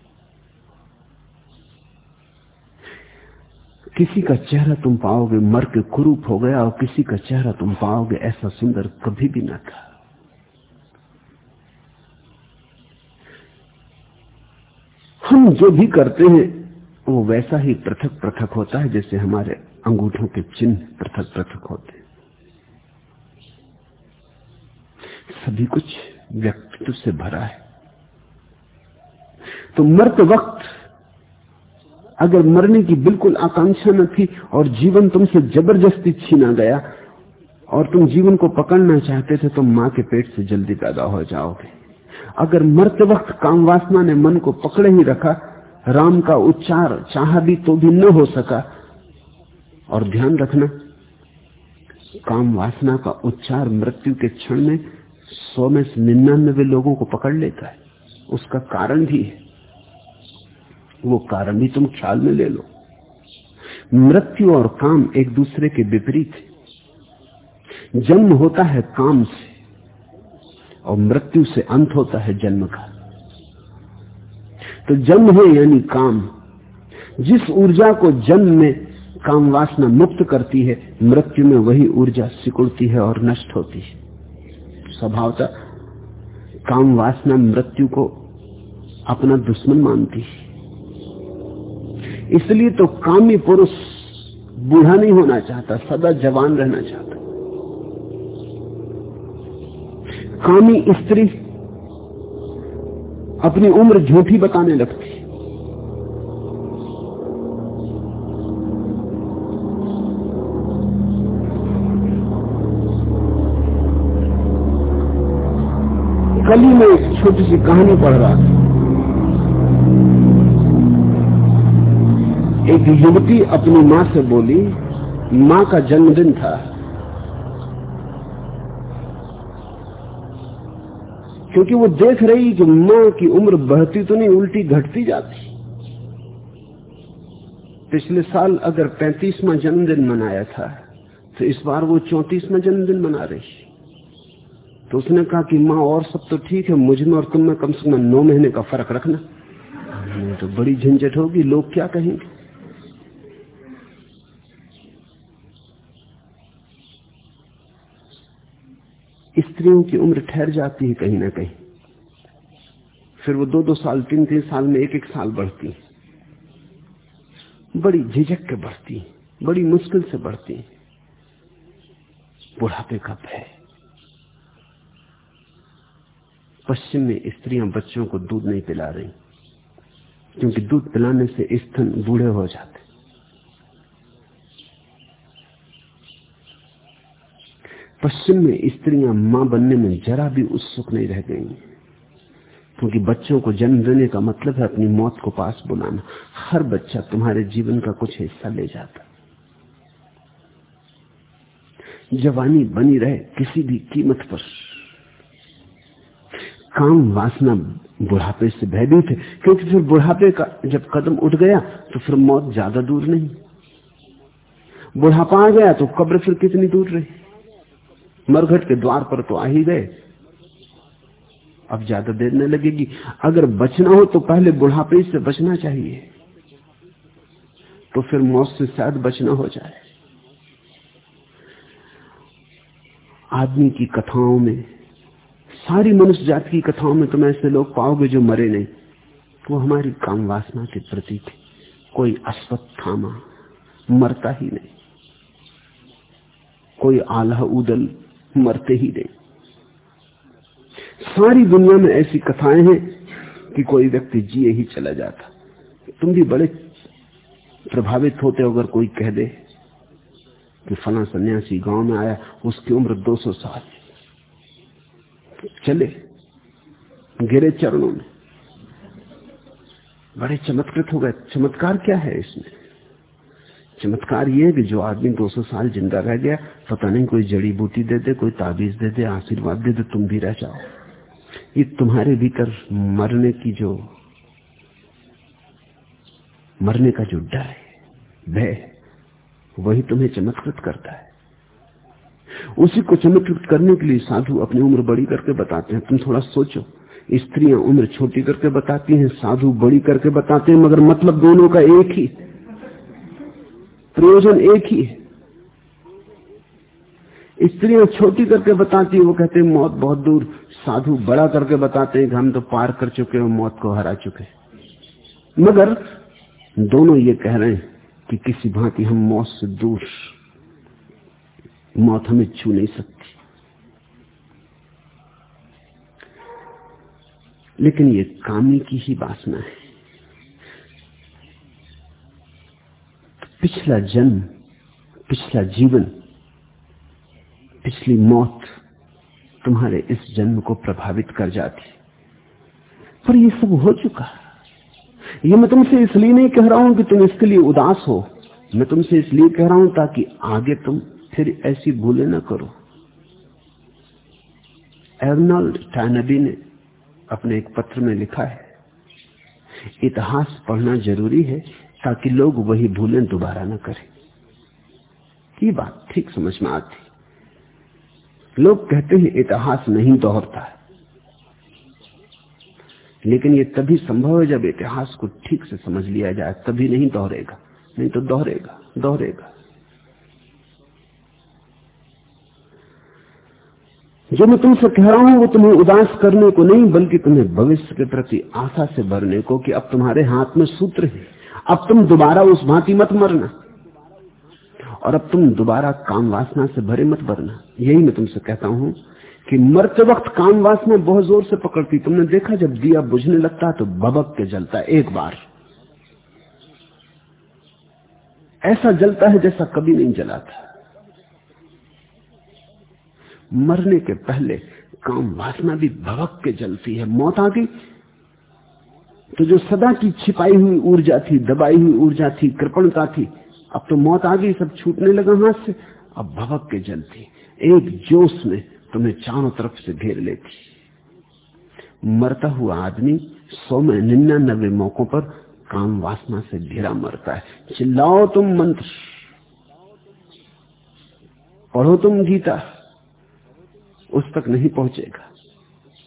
किसी का चेहरा तुम पाओगे मर के कुरूप हो गया और किसी का चेहरा तुम पाओगे ऐसा सुंदर कभी भी ना था। हम जो भी करते हैं, वो वैसा ही पृथक पृथक होता है जैसे हमारे अंगूठों के चिन्ह पृथक पृथक होते हैं। सभी कुछ व्यक्तित्व से भरा है। तो मरते वक्त अगर मरने की बिल्कुल आकांक्षा न थी और जीवन तुमसे ज़बरदस्ती छीना गया और तुम जीवन को पकड़ना चाहते थे तो माँ के पेट से जल्दी पैदा हो जाओगे। अगर मरते वक्त काम वासना ने मन को पकड़े ही रखा, राम का उच्चार चाह भी तो भी न हो सका। और ध्यान रखना, काम वासना का उच्चार मृत्यु के क्षण में सौ में निन्यानबे लोगों को पकड़ लेता है। उसका कारण भी है। वो कारण भी तुम ख्याल में ले लो। मृत्यु और काम एक दूसरे के विपरीत है। जन्म होता है काम से और मृत्यु से अंत होता है जन्म का। तो जन्म है यानी काम। जिस ऊर्जा को जन्म में काम वासना मुक्त करती है, मृत्यु में वही ऊर्जा सिकुड़ती है और नष्ट होती है। स्वभावता काम वासना मृत्यु को अपना दुश्मन मानती है। इसलिए तो कामी पुरुष बूढ़ा नहीं होना चाहता, सदा जवान रहना चाहता। कामी स्त्री अपनी उम्र झूठी बताने लगती। कल मैं एक छोटी सी कहानी पढ़ रहा था। एक युवती अपनी माँ से बोली, माँ का जन्मदिन था। क्योंकि वो देख रही कि माँ की उम्र बढ़ती तो नहीं, उल्टी घटती जाती। पिछले साल अगर पैंतीसवा जन्मदिन मनाया था तो इस बार वो चौतीसवा जन्मदिन मना रही। तो उसने कहा कि माँ, और सब तो ठीक है, मुझमें और तुम में कम से कम नौ महीने का फ़र्क रखना। तो बड़ी झंझट होगी, लोग क्या कहेंगे? स्त्रियों की उम्र ठहर जाती है कहीं ना कहीं। फिर वो दो दो साल तीन तीन साल में एक एक साल बढ़ती बड़ी झिझक के बढ़ती बड़ी मुश्किल से बढ़ती बुढ़ापे का भय। पश्चिम में स्त्रियाँ बच्चों को दूध नहीं पिला रही, क्योंकि दूध पिलाने से स्तन बूढ़े हो जाते पश्चिम में स्त्रियाँ माँ बनने में जरा भी उत्सुक नहीं रह गई। क्योंकि बच्चों को जन्म देने का मतलब है अपनी मौत को पास बुलाना। हर बच्चा तुम्हारे जीवन का कुछ हिस्सा ले जाता। जवानी बनी रहे किसी भी कीमत पर। काम वासना बुढ़ापे से भयभीत है। क्योंकि फिर बुढ़ापे का जब कदम उठ गया तो फिर मौत ज़्यादा दूर नहीं। बुढ़ापा आ गया तो कब्र फिर कितनी दूर रही? मरघट के द्वार पर तो आ ही गए। अब ज़्यादा देर न लगेगी। अगर बचना हो तो पहले बुढ़ापे से बचना चाहिए। तो फिर मौत से शायद बचना हो जाए। आदमी की कथाओं में, सारी मनुष्य जाति की कथाओं में तुम ऐसे लोग पाओगे जो मरे नहीं। वो हमारी काम वासना के प्रति थे कोई अश्वत्थामा मरता ही नहीं। कोई आल्हा उदल मरते ही नहीं। सारी दुनिया में ऐसी कथाएँ हैं कि कोई व्यक्ति जिए ही चला जाता। तुम भी बड़े प्रभावित होते हो अगर कोई कह दे कि फला सन्यासी गाँव में आया, उसकी उम्र 200 साल चले, गिरे चरणों में। बड़े चमत्कृत हो गए। चमत्कार क्या है इसमें? चमत्कार ये है कि जो आदमी 200 साल ज़िंदा रह गया, पता नहीं कोई जड़ी बूटी दे दे, कोई ताबीज दे दे, आशीर्वाद दे दे, तुम भी रह जाओ। ये तुम्हारे भीतर मरने की जो, मरने का जो डर है, भय वही तुम्हें चमत्कृत करता है। उसी को चमत्कृत करने के लिए साधु अपनी उम्र बड़ी करके बताते हैं। तुम थोड़ा सोचो, स्त्रियाँ उम्र छोटी करके बताती हैं, साधु बड़ी करके बताते हैं, मगर मतलब दोनों का एक ही। प्रयोजन एक ही है। स्त्रियाँ छोटी करके बताती है, वो कहते हैं, मौत बहुत दूर, साधु बड़ा करके बताते हैं कि हम तो पार कर चुके हैं मौत को हरा चुके मगर दोनों ये कह रहे हैं कि किसी भांति हम मौत से दूर, मौत हमें छू नहीं सकती। लेकिन ये कामी की ही वासना है। पिछला जन्म, पिछला जीवन, पिछली मौत तुम्हारे इस जन्म को प्रभावित कर जाती। पर ये सब हो चुका ये मैं तुमसे इसलिए नहीं कह रहा हूँ कि तुम इसके लिए उदास हो। मैं तुमसे इसलिए कह रहा हूँ ताकि आगे तुम फिर ऐसी भूलें ना करो। एर्नल्ड टैनबी ने अपने एक पत्र में लिखा है, इतिहास पढ़ना ज़रूरी है ताकि लोग वही भूलें दोबारा न करें। ये बात ठीक समझ में आती। लोग कहते हैं, इतिहास नहीं दोहरता है। लेकिन ये तभी संभव है जब इतिहास को ठीक से समझ लिया जाए, तभी नहीं दोहरेगा। नहीं तो दोहरेगा दोहरेगा। जो मैं तुमसे कह रहा हूँ, वो तुम्हें उदास करने को नहीं, बल्कि तुम्हें भविष्य के प्रति आशा से भरने को कि अब तुम्हारे हाथ में सूत्र है। अब तुम दोबारा उस भांति मत मरना। और अब तुम दोबारा काम वासना से भरे मत भरना यही मैं तुमसे कहता हूँ कि मरते वक्त काम वासना बहुत ज़ोर से पकड़ती। तुमने देखा जब दिया बुझने लगता तो बबक के जलता एक बार। ऐसा जलता है जैसा कभी नहीं जला था मरने के पहले काम वासना भी भवक के जलती है। मौत आ गई तो जो सदा की छिपाई हुई ऊर्जा थी, दबाई हुई ऊर्जा थी, कृपणता थी, अब तो मौत आ गई, सब छूटने लगा हाथ से। अब भवक के जलती एक जोश में तुम्हें चारों तरफ़ से घेर लेती। मरता हुआ आदमी सौ में निन्यानबे मौकों पर काम वासना से घिरा मरता है। चिल्लाओ तुम मंत्र। पढ़ो तुम गीता। उस तक नहीं पहुंचेगा,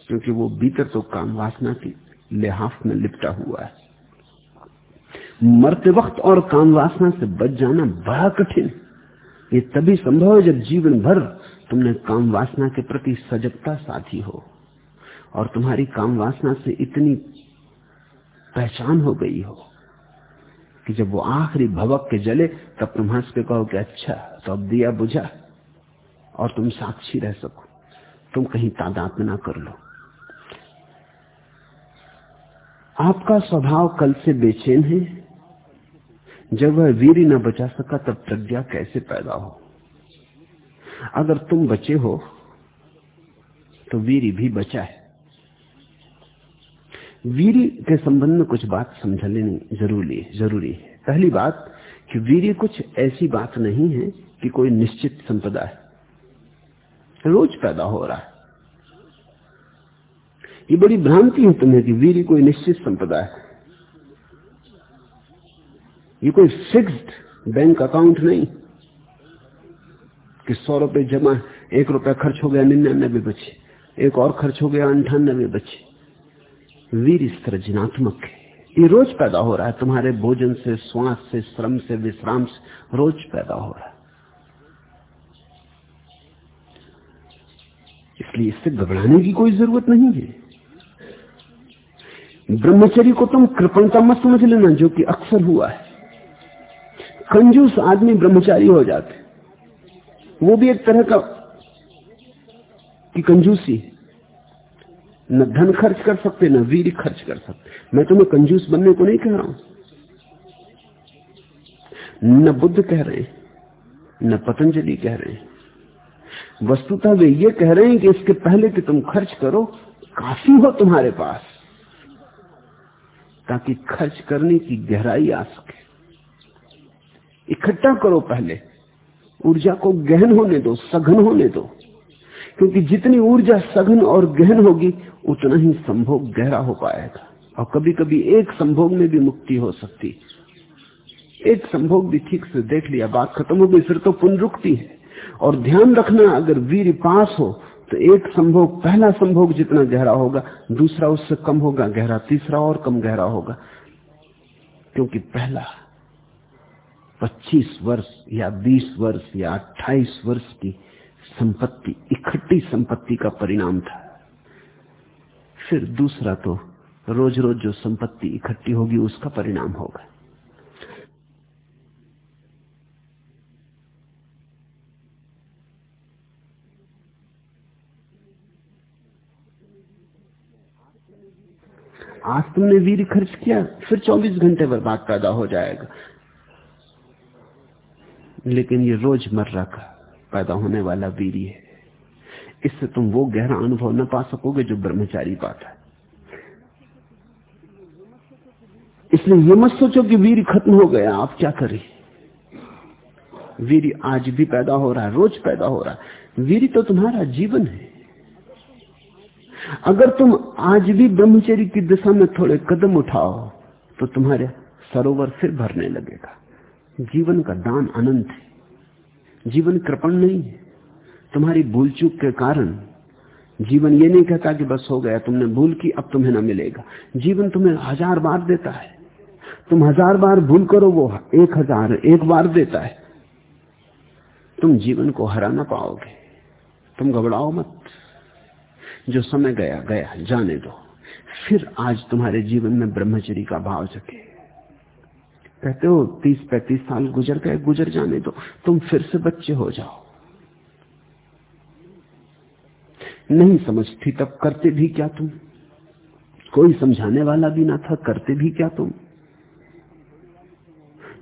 क्योंकि वो भीतर तो काम वासना की लिहाफ में लिपटा हुआ है। मरते वक्त और काम वासना से बच जाना बड़ा कठिन। ये तभी संभव है जब जीवन भर तुमने काम वासना के प्रति सजगता साधी हो और तुम्हारी काम वासना से इतनी पहचान हो गई हो कि जब वो आखिरी भवक के जले, तब तुम हंस के कहो कि अच्छा तो अब दिया बुझा और तुम साक्षी रह सको। तुम कहीं तादाद ना कर लो। आपका स्वभाव कल से बेचैन है। जब वह वीर न बचा सका, तब प्रज्ञा कैसे पैदा हो? अगर तुम बचे हो तो वीरी भी बचा है। वीरी के संबंध में कुछ बात समझ लेनी ज़रूरी ज़रूरी है। पहली बात कि वीरी कुछ ऐसी बात नहीं है कि कोई निश्चित संपदा है। रोज पैदा हो रहा है। ये बड़ी भ्रांति है तुम्हें कि वीर कोई निश्चित संपदा है। ये कोई फिक्स्ड बैंक अकाउंट नहीं। कि सौ रुपए जमा, एक रुपया खर्च हो गया निन्यानबे बचे एक और खर्च हो गया अंठानबे बचे वीर इस सृजनात्मक है। ये रोज पैदा हो रहा है। तुम्हारे भोजन से श्वास से, श्रम से, विश्राम से रोज पैदा हो रहा है। इसलिए इससे घबराने की कोई ज़रूरत नहीं है। ब्रह्मचर्य को तुम कृपणता मत समझ लेना, जो कि अक्सर हुआ है। कंजूस आदमी ब्रह्मचारी हो जाते। वो भी एक तरह का की कंजूसी न धन खर्च कर सकते, न वीर खर्च कर सकते। मैं तुम्हें कंजूस बनने को नहीं कह रहा हूँ। न बुद्ध कह रहे हैं, न पतंजलि कह रहे हैं। वस्तुतः वे ये कह रहे हैं कि इसके पहले कि तुम खर्च करो, काफ़ी हो तुम्हारे पास। ताकि खर्च करने की गहराई आ सके। इकट्ठा करो पहले। ऊर्जा को गहन होने दो, सघन होने दो। क्योंकि जितनी ऊर्जा सघन और गहन होगी, उतना ही संभोग गहरा हो पाएगा। और कभी कभी एक संभोग में भी मुक्ति हो सकती एक संभोग भी ठीक से देख लिया, बात खत्म हो गई, फिर तो पुनरुक्ति है। और ध्यान रखना, अगर वीर पास हो तो एक संभोग, पहला संभोग जितना गहरा होगा, दूसरा उससे कम होगा, गहरा तीसरा और कम गहरा होगा। क्योंकि पहला 25 वर्ष या 20 वर्ष या 28 वर्ष की संपत्ति, इकट्ठी संपत्ति का परिणाम था। फिर दूसरा तो रोज रोज जो संपत्ति इकट्ठी होगी, उसका परिणाम होगा। आज तुमने वीर खर्च किया, फिर 24 घंटे बर्बाद पैदा हो जाएगा। लेकिन ये रोज़मर्रा का पैदा होने वाला वीर है इससे तुम वो गहरा अनुभव न पा सकोगे जो ब्रह्मचारी पाता है। इसलिए ये मत सोचो कि वीर खत्म हो गया, आप क्या करें? वीर आज भी पैदा हो रहा है, रोज पैदा हो रहा है। वीर तो तुम्हारा जीवन है। अगर तुम आज भी ब्रह्मचर्य की दिशा में थोड़े कदम उठाओ तो तुम्हारे सरोवर फिर भरने लगेगा। जीवन का दान अनंत है। जीवन कृपण नहीं है। तुम्हारी भूल चूक के कारण जीवन ये नहीं कहता कि बस हो गया, तुमने भूल की, अब तुम्हें ना मिलेगा। जीवन तुम्हें हज़ार बार देता है। तुम हज़ार बार भूल करो, वो एक हज़ार एक बार देता है। तुम जीवन को हरा ना पाओगे। तुम घबराओ मत। जो समय गया गया, जाने दो। फिर आज तुम्हारे जीवन में ब्रह्मचरी का भाव जगे। कहते हो, तीस पैंतीस साल गुजर गए, गुजर जाने दो। तुम फिर से बच्चे हो जाओ। नहीं समझती तब करते भी क्या तुम? कोई समझाने वाला भी ना था, करते भी क्या तुम?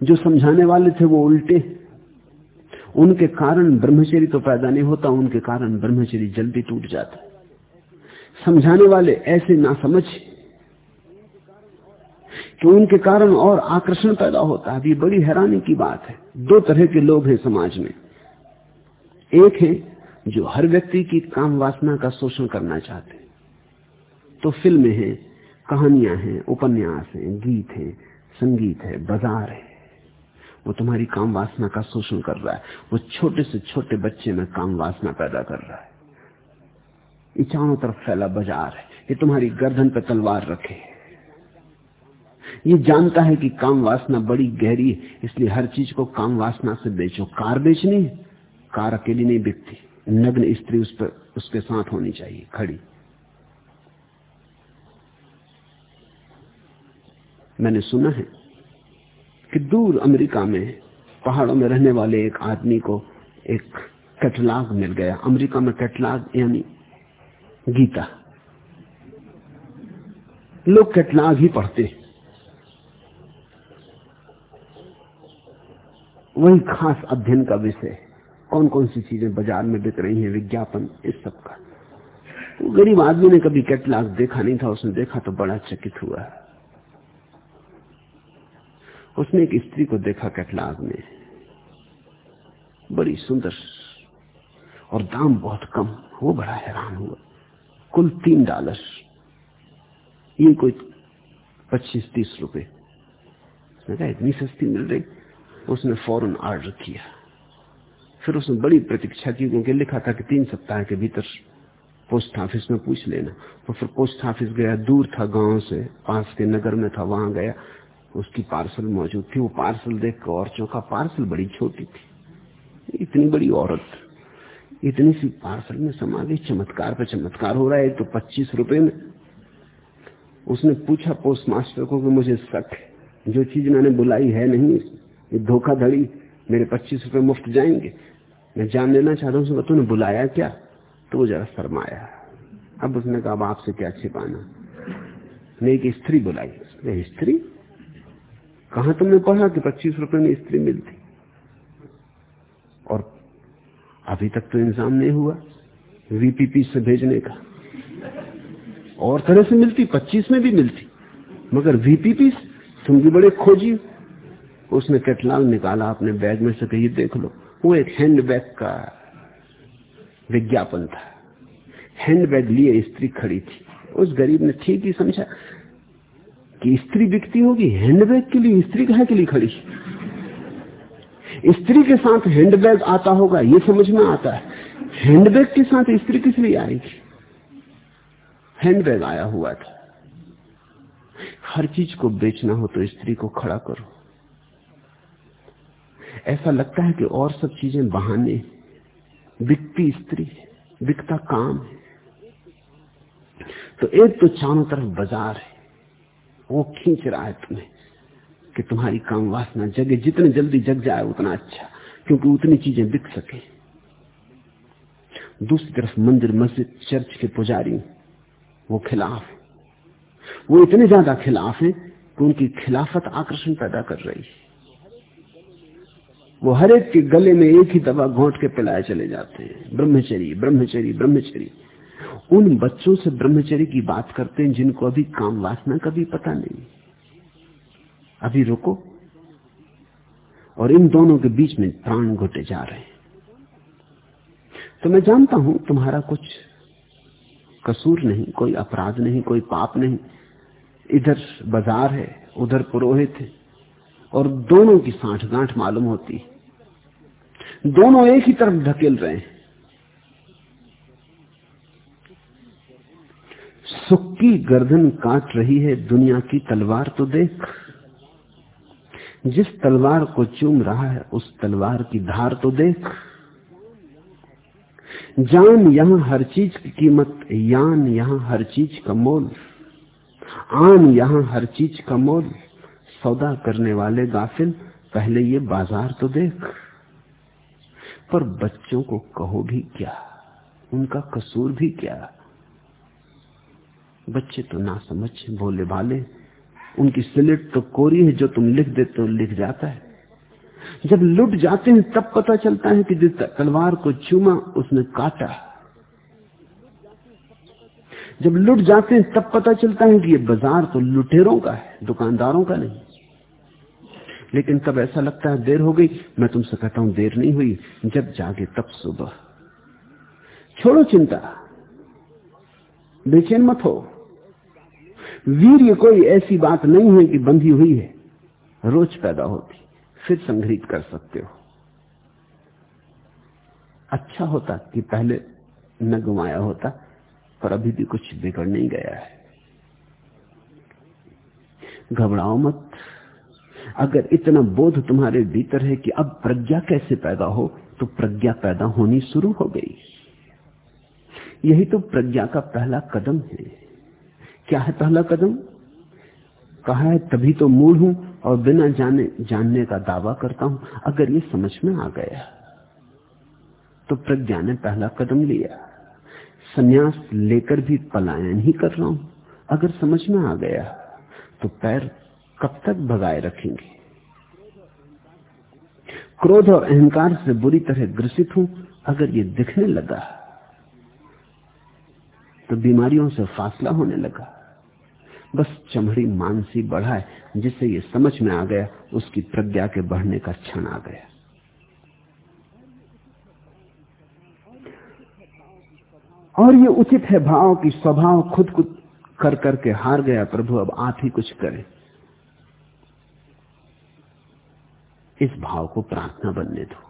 जो समझाने वाले थे वो उल्टे। उनके कारण ब्रह्मचरी तो पैदा नहीं होता, उनके कारण ब्रह्मचरी जल्दी टूट जाता है। समझाने वाले ऐसे ना समझ कि उनके कारण और आकर्षण पैदा होता है। ये बड़ी हैरानी की बात है। दो तरह के लोग हैं समाज में। एक है जो हर व्यक्ति की काम वासना का शोषण करना चाहते हैं। तो फ़िल्में हैं, कहानियाँ हैं, उपन्यास हैं, गीत हैं, संगीत है, बाज़ार है। वो तुम्हारी काम वासना का शोषण कर रहा है। वो छोटे से छोटे बच्चे में काम वासना पैदा कर रहा है। ये चारों तरफ़ फैला बाज़ार है। ये तुम्हारी गर्दन पर तलवार रखे ये जानता है कि काम वासना बड़ी गहरी है, इसलिए हर चीज़ को काम वासना से बेचो। कार बेचनी है, कार अकेली नहीं बिकती। नग्न स्त्री उस पर, उसके साथ होनी चाहिए, खड़ी। मैंने सुना है कि दूर अमेरिका में पहाड़ों में रहने वाले एक आदमी को एक कैटलाग मिल गया। अमेरिका में कैटलाग यानी गीता। लोग कैटलाग ही पढ़ते वही खास अध्ययन का विषय कौन कौन सी चीज़ें बाज़ार में बिक रही हैं, विज्ञापन, इस सब का। तो गरीब आदमी ने कभी कैटलाग देखा नहीं था, उसने देखा तो बड़ा चकित हुआ। उसने एक स्त्री को देखा कैटलाग में। बड़ी सुंदर और दाम बहुत कम, वो बड़ा हैरान हुआ। कुल तीन डॉलर ये कोई पच्चीस तीस रुपए। उसने कहा, इतनी सस्ती मिल रही? उसने फ़ौरन ऑर्डर किया। फिर उसने बड़ी प्रतीक्षा की, क्योंकि लिखा था कि तीन सप्ताह के भीतर पोस्ट ऑफ़िस में पूछ लेना। तो फिर पोस्ट ऑफ़िस गया, दूर था गाँव से, पास के नगर में था, वहाँ गया। उसकी पार्सल मौजूद थी। वो पार्सल देख और चौका। पार्सल बड़ी छोटी थी। इतनी बड़ी औरत। इतनी सी पार्सल में समा गई चमत्कार पे चमत्कार हो रहा है तो पच्चीस रुपए में। उसने पूछा पोस्ट मास्टर को कि मुझे शक जो चीज़ मैंने बुलाई है नहीं, ये धोखाधड़ी, मेरे पच्चीस रुपए मुफ़्त जाएँगे। मैं जान लेना चाहता हूँ तूने बुलाया क्या? तो वो जरा शर्माया। अब उसने कहा आपसे क्या छिपाना? ने एक स्त्री बुलाई। स्त्री? कहा तुमने पढ़ा कि पच्चीस रुपए में स्त्री मिलती? और अभी तक तो इंतज़ाम नहीं हुआ वीपीपी से भेजने का। और तरह से मिलती, पच्चीस में भी मिलती। मगर वीपीपी तुम भी बड़े खोजी उसने कैटलॉग निकाला अपने बैग में से कही, देख लो, वो एक हैंड बैग का विज्ञापन था। हैंड बैग लिए स्त्री खड़ी थी। उस गरीब ने ठीक ही समझा कि स्त्री बिकती होगी हैंड बैग के लिए स्त्री कहा के लिए खड़ी? स्त्री के साथ हैंडबैग आता होगा, ये समझ में आता है। हैंडबैग के साथ स्त्री किस लिए आएगी? हैंडबैग आया हुआ था। हर चीज़ को बेचना हो तो स्त्री को खड़ा करो। ऐसा लगता है कि और सब चीज़ें बहाने बिकती स्त्री, बिकता काम है। तो एक तो चारों तरफ़ बाज़ार है। वो खींच रहा है तुम्हें। कि तुम्हारी काम वासना जगे, जितने जल्दी जग जाए उतना अच्छा क्योंकि उतनी चीज़ें बिक सके। दूसरी तरफ़ मंदिर, मस्जिद, चर्च के पुजारी, वो खिलाफ वो इतने ज़्यादा खिलाफ हैं कि उनकी खिलाफत आकर्षण पैदा कर रही है। वो हर एक के गले में एक ही दवा घोंट के पिलाए चले जाते हैं। ब्रह्मचरी ब्रह्मचरी ब्रह्मचरी उन बच्चों से ब्रह्मचरी की बात करते हैं जिनको अभी काम वासना का भी पता नहीं। अभी रुको। और इन दोनों के बीच में प्राण घुटे जा रहे हैं। तो मैं जानता हूँ तुम्हारा कुछ कसूर नहीं, कोई अपराध नहीं, कोई पाप नहीं। इधर बाज़ार है, उधर पुरोहित है, और दोनों की साठ गांठ मालूम होती दोनों एक ही तरफ़ धकेल रहे हैं। सुख की गर्दन काट रही है, दुनिया की तलवार तो देख। जिस तलवार को चूम रहा है, उस तलवार की धार तो देख। जान यहाँ हर चीज़ की कीमत, यान यहाँ हर चीज़ का मोल। आन यहाँ हर चीज़ का मोल। सौदा करने वाले गाफिल, पहले ये बाज़ार तो देख। पर बच्चों को कहो भी क्या? उनका कसूर भी क्या? बच्चे तो ना समझ भोले भाले उनकी स्लेट तो कोरी है जो तुम लिख देते हो, लिख जाता है। जब लुट जाते हैं, तब पता चलता है कि जिस तलवार को चूमा, उसने काटा। जब लुट जाते हैं, तब पता चलता है कि ये बाज़ार तो लुटेरों का है, दुकानदारों का नहीं। लेकिन तब ऐसा लगता है, देर हो गई, मैं तुमसे कहता हूँ, देर नहीं हुई, जब जागे तब सुबह। छोड़ो चिंता, बेचैन मत हो। वीर कोई ऐसी बात नहीं है कि बंधी हुई है। रोज पैदा होती, फिर संग्रहित कर सकते हो। अच्छा होता कि पहले न गुमाया होता, पर अभी भी कुछ बिगड़ नहीं गया है। घबराओ मत। अगर इतना बोध तुम्हारे भीतर है कि अब प्रज्ञा कैसे पैदा हो तो प्रज्ञा पैदा होनी शुरू हो गई। यही तो प्रज्ञा का पहला कदम है। क्या है पहला कदम? कहा है, तभी तो मूल हूँ और बिना जाने, जानने का दावा करता हूँ। अगर ये समझ में आ गया तो प्रज्ञा ने पहला कदम लिया। संन्यास लेकर भी पलायन ही कर रहा हूँ। अगर समझ में आ गया तो पैर कब तक भगाए रखेंगे? क्रोध और अहंकार से बुरी तरह ग्रसित हूँ। अगर ये दिखने लगा तो बीमारियों से फासला होने लगा। बस चमड़ी मानसी बढ़ाए, जिससे ये समझ में आ गया, उसकी प्रज्ञा के बढ़ने का क्षण आ गया। और ये उचित है भाव की स्वभाव खुद खुद कर करके हार गया, प्रभु, अब आप ही कुछ करें। इस भाव को प्रार्थना बनने दो।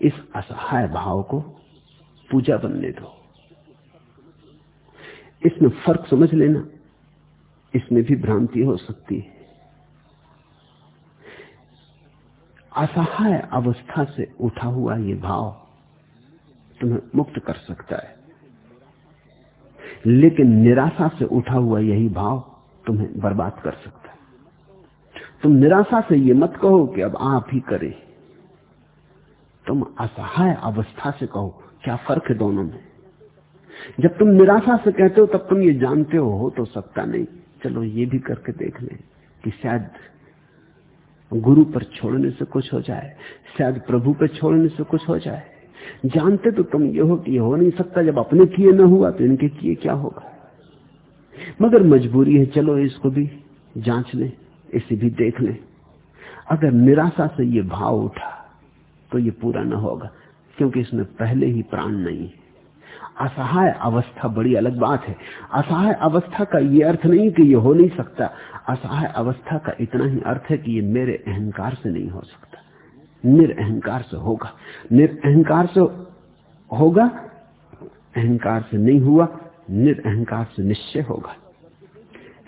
इस असहाय भाव को पूजा बनने दो। इसमें फ़र्क समझ लेना। इसमें भी भ्रांति हो सकती है। असहाय अवस्था से उठा हुआ ये भाव तुम्हें मुक्त कर सकता है। लेकिन निराशा से उठा हुआ यही भाव तुम्हें बर्बाद कर सकता है। तुम निराशा से ये मत कहो कि अब आप ही करें। तुम असहाय अवस्था से कहो, क्या फ़र्क है दोनों में? जब तुम निराशा से कहते हो, तब तुम ये जानते हो हो तो सकता नहीं। चलो ये भी करके देख लें कि शायद गुरु पर छोड़ने से कुछ हो जाए, शायद प्रभु पर छोड़ने से कुछ हो जाए। जानते तो तुम ये हो कि ये हो नहीं सकता, जब अपने किए ना हुआ तो इनके किए क्या होगा? मगर मजबूरी है, चलो इसको भी जाँच लें, इसे भी देख लें। अगर निराशा से ये भाव उठा तो ये पूरा ना होगा, क्योंकि इसमें पहले ही प्राण नहीं है। असहाय अवस्था बड़ी अलग बात है। असहाय अवस्था का ये अर्थ नहीं कि ये हो नहीं सकता। असहाय अवस्था का इतना ही अर्थ है कि ये मेरे अहंकार से नहीं हो सकता। निरअहकार से होगा। निरअहकार से होगा, अहंकार से नहीं हुआ, निरअहकार से निश्चय होगा।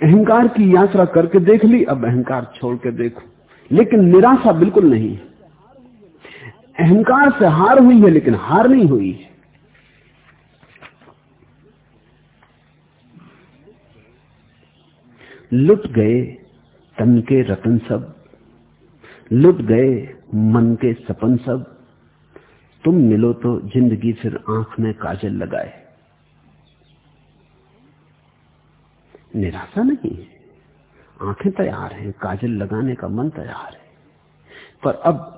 अहंकार की यात्रा करके देख ली, अब अहंकार छोड़ के देखो। लेकिन निराशा बिल्कुल नहीं अहंकार से हार हुई है, लेकिन हार नहीं हुई है। लुट गए तन के रतन सब, लुट गए मन के सपन सब। तुम मिलो तो ज़िंदगी फिर आँख में काजल लगाए। निराशा नहीं है। आँखें तैयार हैं, काजल लगाने का मन तैयार है। पर अब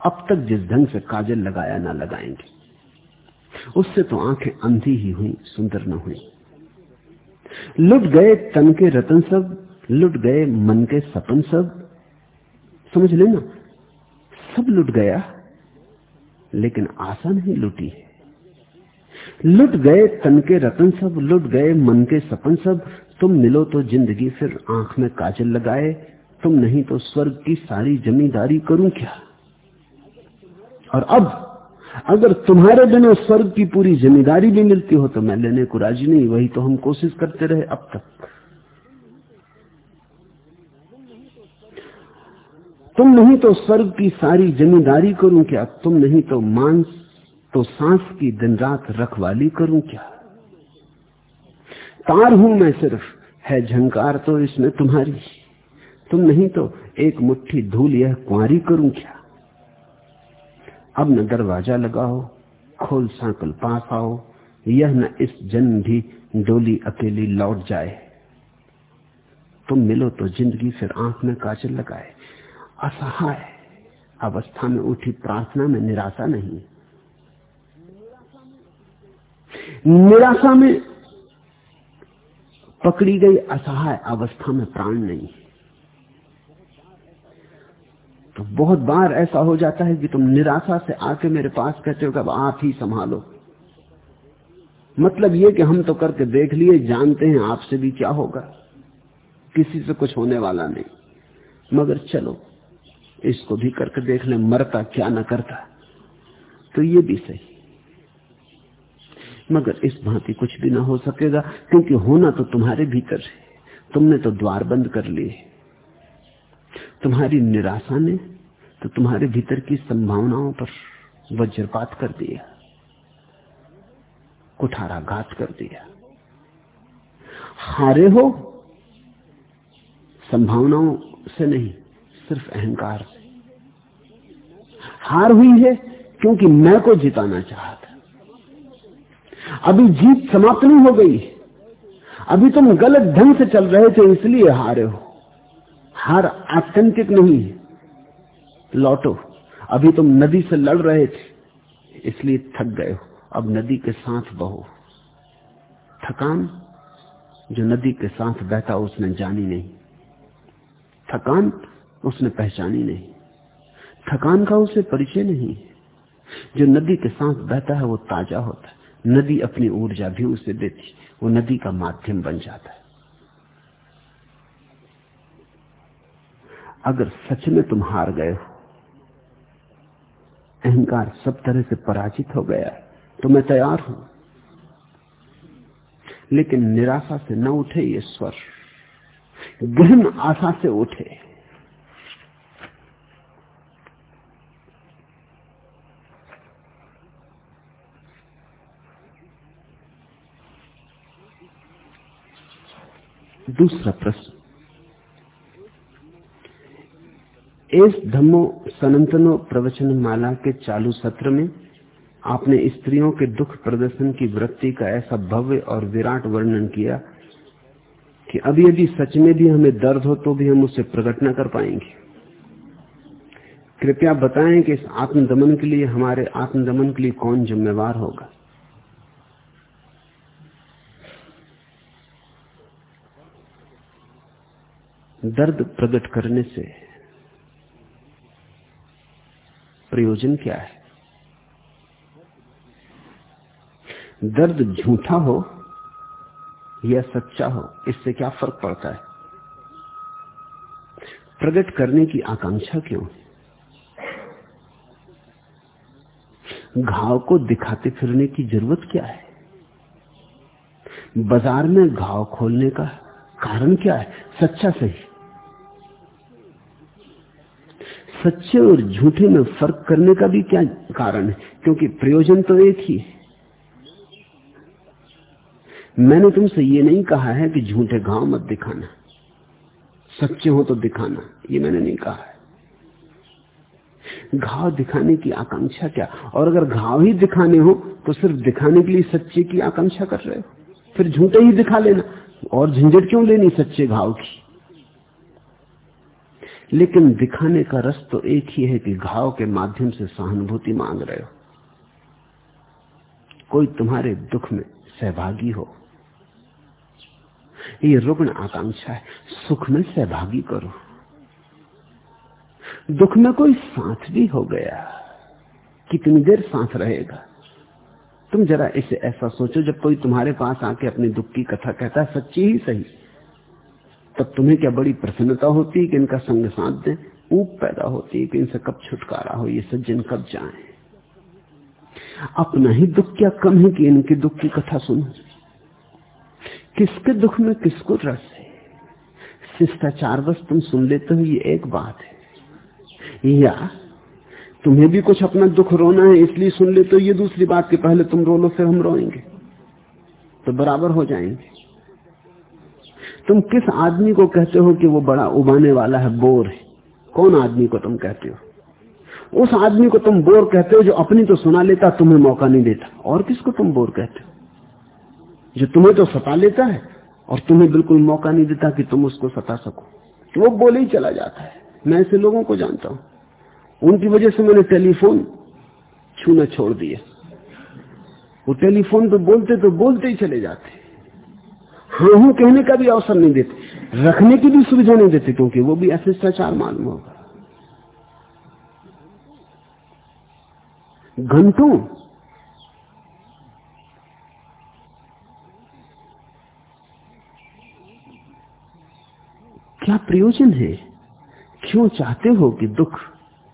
अब तक जिस ढंग से काजल लगाया ना लगाएँगे, उससे तो आँखें अंधी ही हुई, सुंदर न हुई। लुट गए तन के रतन सब, लुट गए मन के सपन सब। समझ लेना, सब लुट गया, लेकिन आशा नहीं लुटी है। लुट गए तन के रतन सब, लुट गए मन के सपन सब। तुम मिलो तो ज़िंदगी फिर आँख में काजल लगाए, तुम नहीं तो स्वर्ग की सारी जमींदारी करूँ क्या? और अब अगर तुम्हारे बिना स्वर्ग की पूरी ज़िम्मेदारी भी मिलती हो तो मैं लेने को राज़ी नहीं। वही तो हम कोशिश करते रहे अब तक। तुम नहीं तो स्वर्ग की सारी ज़िम्मेदारी करूँ क्या? तुम नहीं तो मांस तो सांस की दिन रात रखवाली करूँ क्या? तार हूँ मैं सिर्फ़, है झंकार तो इसमें तुम्हारी। तुम नहीं तो एक मुट्ठी धूल यह कुआरी करूँ क्या? अब न दरवाज़ा लगाओ, खोल सांकल पास आओ यह न इस जन्म भी डोली अकेली लौट जाए। तुम मिलो तो ज़िंदगी फिर आँख में काजल लगाए। असहाय, अवस्था में उठी प्रार्थना में निराशा नहीं। निराशा में पकड़ी गई असहाय अवस्था में प्राण नहीं। तो बहुत बार ऐसा हो जाता है कि तुम निराशा से आके मेरे पास कहते हो कि अब आप ही संभालो। मतलब ये कि हम तो करके देख लिए, जानते हैं आपसे भी क्या होगा। किसी से कुछ होने वाला नहीं। मगर चलो, इसको भी करके देख ले, मरता क्या ना करता। तो ये भी सही। मगर इस भांति कुछ भी ना हो सकेगा, क्योंकि होना तो तुम्हारे भीतर है। तुमने तो द्वार बंद कर लिए। तुम्हारी निराशा ने तो तुम्हारे भीतर की संभावनाओं पर वज्रपात कर दिया, कुठाराघात कर दिया। हारे हो, संभावनाओं से नहीं, सिर्फ़ अहंकार से। हार हुई है क्योंकि मैं को जिताना चाहता अभी जीत समाप्त नहीं हो गई। अभी तुम गलत ढंग से चल रहे थे, इसलिए हारे हो। हार आत्यंतिक नहीं है। लौटो। अभी तुम नदी से लड़ रहे थे, इसलिए थक गए हो। अब नदी के साथ बहो। थकान, जो नदी के साथ बहता उसने जानी नहीं। थकान, उसने पहचानी नहीं। थकान का उसे परिचय नहीं जो नदी के साथ बहता है, वो ताज़ा होता है। नदी अपनी ऊर्जा भी उसे देती वो नदी का माध्यम बन जाता है। अगर सच में तुम हार गए हो, अहंकार सब तरह से पराजित हो गया तो मैं तैयार हूँ। लेकिन निराशा से न उठे ये स्वर, गहन आशा से उठे। दूसरा प्रश्न एस धम्मो सनातनो प्रवचन माला के चालू सत्र में आपने स्त्रियों के दुख प्रदर्शन की वृत्ति का ऐसा भव्य और विराट वर्णन किया कि अब यदि सच में भी हमें दर्द हो तो भी हम उसे प्रकट न कर पाएँगे। कृपया बताएँ कि इस आत्मदमन के लिए, हमारे आत्मदमन के लिए कौन जिम्मेवार होगा? दर्द प्रकट करने से प्रयोजन क्या है? दर्द झूठा हो या सच्चा हो, इससे क्या फ़र्क पड़ता है? प्रकट करने की आकांक्षा क्यों? घाव को दिखाते फिरने की ज़रूरत क्या है? बाज़ार में घाव खोलने का कारण क्या है? सच्चा सही। सच्चे और झूठे में फ़र्क करने का भी क्या कारण है? क्योंकि प्रयोजन तो एक ही है। मैंने तुमसे ये नहीं कहा है कि झूठे घाव मत दिखाना। सच्चे हो तो दिखाना, ये मैंने नहीं कहा है। घाव दिखाने की आकांक्षा क्या? और अगर घाव ही दिखाने हो तो सिर्फ़ दिखाने के लिए सच्चे की आकांक्षा कर रहे हो। फिर झूठे ही दिखा लेना। और झंझट क्यों लेनी सच्चे घाव की? लेकिन दिखाने का रस तो एक ही है कि घाव के माध्यम से सहानुभूति मांग रहे हो। कोई तुम्हारे दुख में सहभागी हो। ये रुग्ण आकांक्षा है, सुख में सहभागी करो। दुख में कोई साथ भी हो गया, कितनी देर साथ रहेगा? तुम जरा इसे ऐसा सोचो जब कोई तुम्हारे पास आके अपने दुख की कथा कहता है, सच्ची ही सही। तब तुम्हें क्या बड़ी प्रसन्नता होती कि इनका संग साथ दें? ऊप पैदा होती कि इनसे कब छुटकारा हो? ये सज्जन कब जाए? अपना ही दुख क्या कम है कि इनके दुख की कथा सुनो? किसके दुख में किसको रस है? शिष्टाचार बस तुम सुन लेते हो, ये एक बात है। या तुम्हें भी कुछ अपना दुख रोना है, इसलिए सुन लेते हो, ये दूसरी बात कि पहले तुम रो लो, फिर हम रोएँगे। तो बराबर हो जाएँगे। तुम किस आदमी को कहते हो कि वो बड़ा उबाने वाला है? बोर है। कौन आदमी को तुम कहते हो? उस आदमी को तुम बोर कहते हो जो अपनी तो सुना लेता, तुम्हें मौका नहीं देता। और किसको तुम बोर कहते हो? जो तुम्हें तो सता लेता है और तुम्हें बिल्कुल मौका नहीं देता कि तुम उसको सता सको। वो बोले ही चला जाता है। मैं ऐसे लोगों को जानता हूँ। उनकी वजह से मैंने टेलीफोन छूना छोड़ दिया। वो टेलीफोन पे बोलते तो बोलते ही चले जाते। हाँ कहने का भी अवसर नहीं देते, रखने की भी सुविधा नहीं देते, क्योंकि वो भी अशिष्टाचार मालूम होगा। घंटों क्या प्रयोजन है? क्यों चाहते हो कि दुख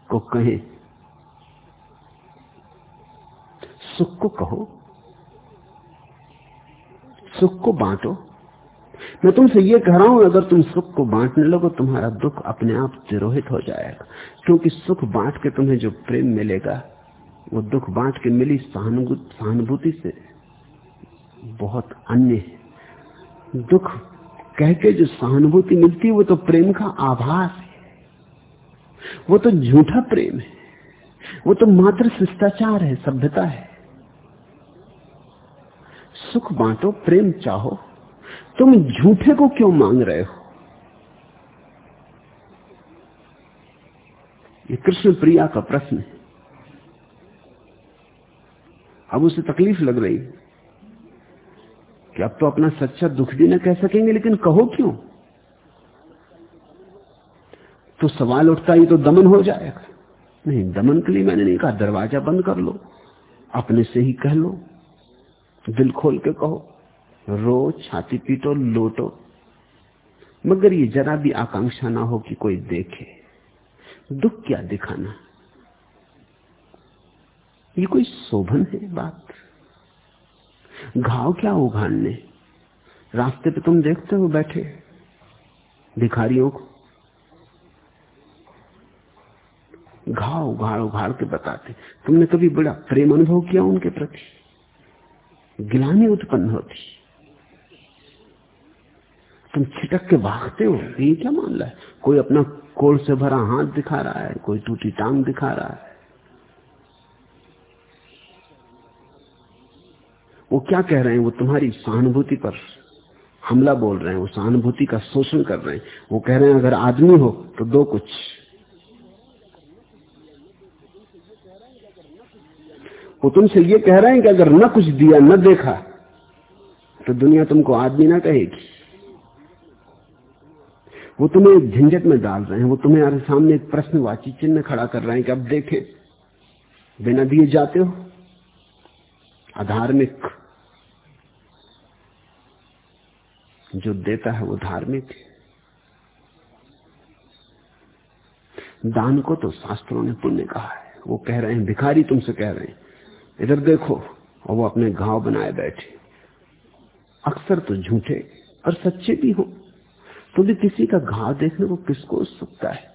को कहे? सुख को कहो, सुख को बांटो। मैं तुमसे ये कह रहा हूँ, अगर तुम सुख को बांटने लगो, तुम्हारा दुख अपने आप तिरोहित हो जाएगा। क्योंकि सुख बांट के तुम्हें जो प्रेम मिलेगा, वो दुख बांट के मिली सहानुभूति से बहुत अन्य है। दुख कह के जो सहानुभूति मिलती है, वो तो प्रेम का आभास है। वो तो झूठा प्रेम है। वो तो मात्र शिष्टाचार है, सभ्यता है। सुख बांटो, प्रेम चाहो तुम झूठे को क्यों मांग रहे हो? ये कृष्ण प्रिया का प्रश्न है। अब उसे तकलीफ़ लग रही। कि अब तो अपना सच्चा दुख भी न कह सकेंगे, लेकिन कहो क्यों? तो सवाल उठता ही तो दमन हो जाएगा। नहीं, दमन के लिए मैंने नहीं कहा, दरवाज़ा बंद कर लो। अपने से ही कह लो। दिल खोल के कहो। रो, छाती पीटो, लोटो। मगर ये जरा भी आकांक्षा ना हो कि कोई देखे। दुख क्या दिखाना? ये कोई शोभन है बात? घाव क्या उघाड़ने? रास्ते पे तुम देखते हो बैठे भिखारियों को। घाव उघाड़ उघाड़ के बताते। तुमने कभी बड़ा प्रेम अनुभव किया उनके प्रति? गिलानी उत्पन्न होती। तुम छिटक के भागते हो? ये क्या मामला है? कोई अपना कोल से भरा हाथ दिखा रहा है? कोई टूटी टांग दिखा रहा है? वो क्या कह रहे हैं? वो तुम्हारी सहानुभूति पर हमला बोल रहे हैं। वो सहानुभूति का शोषण कर रहे हैं। वो कह रहे हैं, अगर आदमी हो तो दो कुछ। वो तुमसे ये कह रहे हैं कि अगर न कुछ दिया, न देखा तो दुनिया तुमको आदमी ना कहेगी। वो तुम्हें झंझट में डाल रहे हैं, वो तुम्हें सामने एक प्रश्नवाची चिन्ह खड़ा कर रहे हैं कि अब देखें, बिना दिए जाते हो? अधार्मिक। जो देता है वो धार्मिक है। दान को तो शास्त्रों ने पुण्य कहा है। वो कह रहे हैं, भिखारी तुमसे कह रहे हैं, इधर देखो, और वो अपने घाव बनाए बैठे। अक्सर तो झूठे और सच्चे भी हो। तो भी किसी का घाव देखने को किसको उत्सुकता है?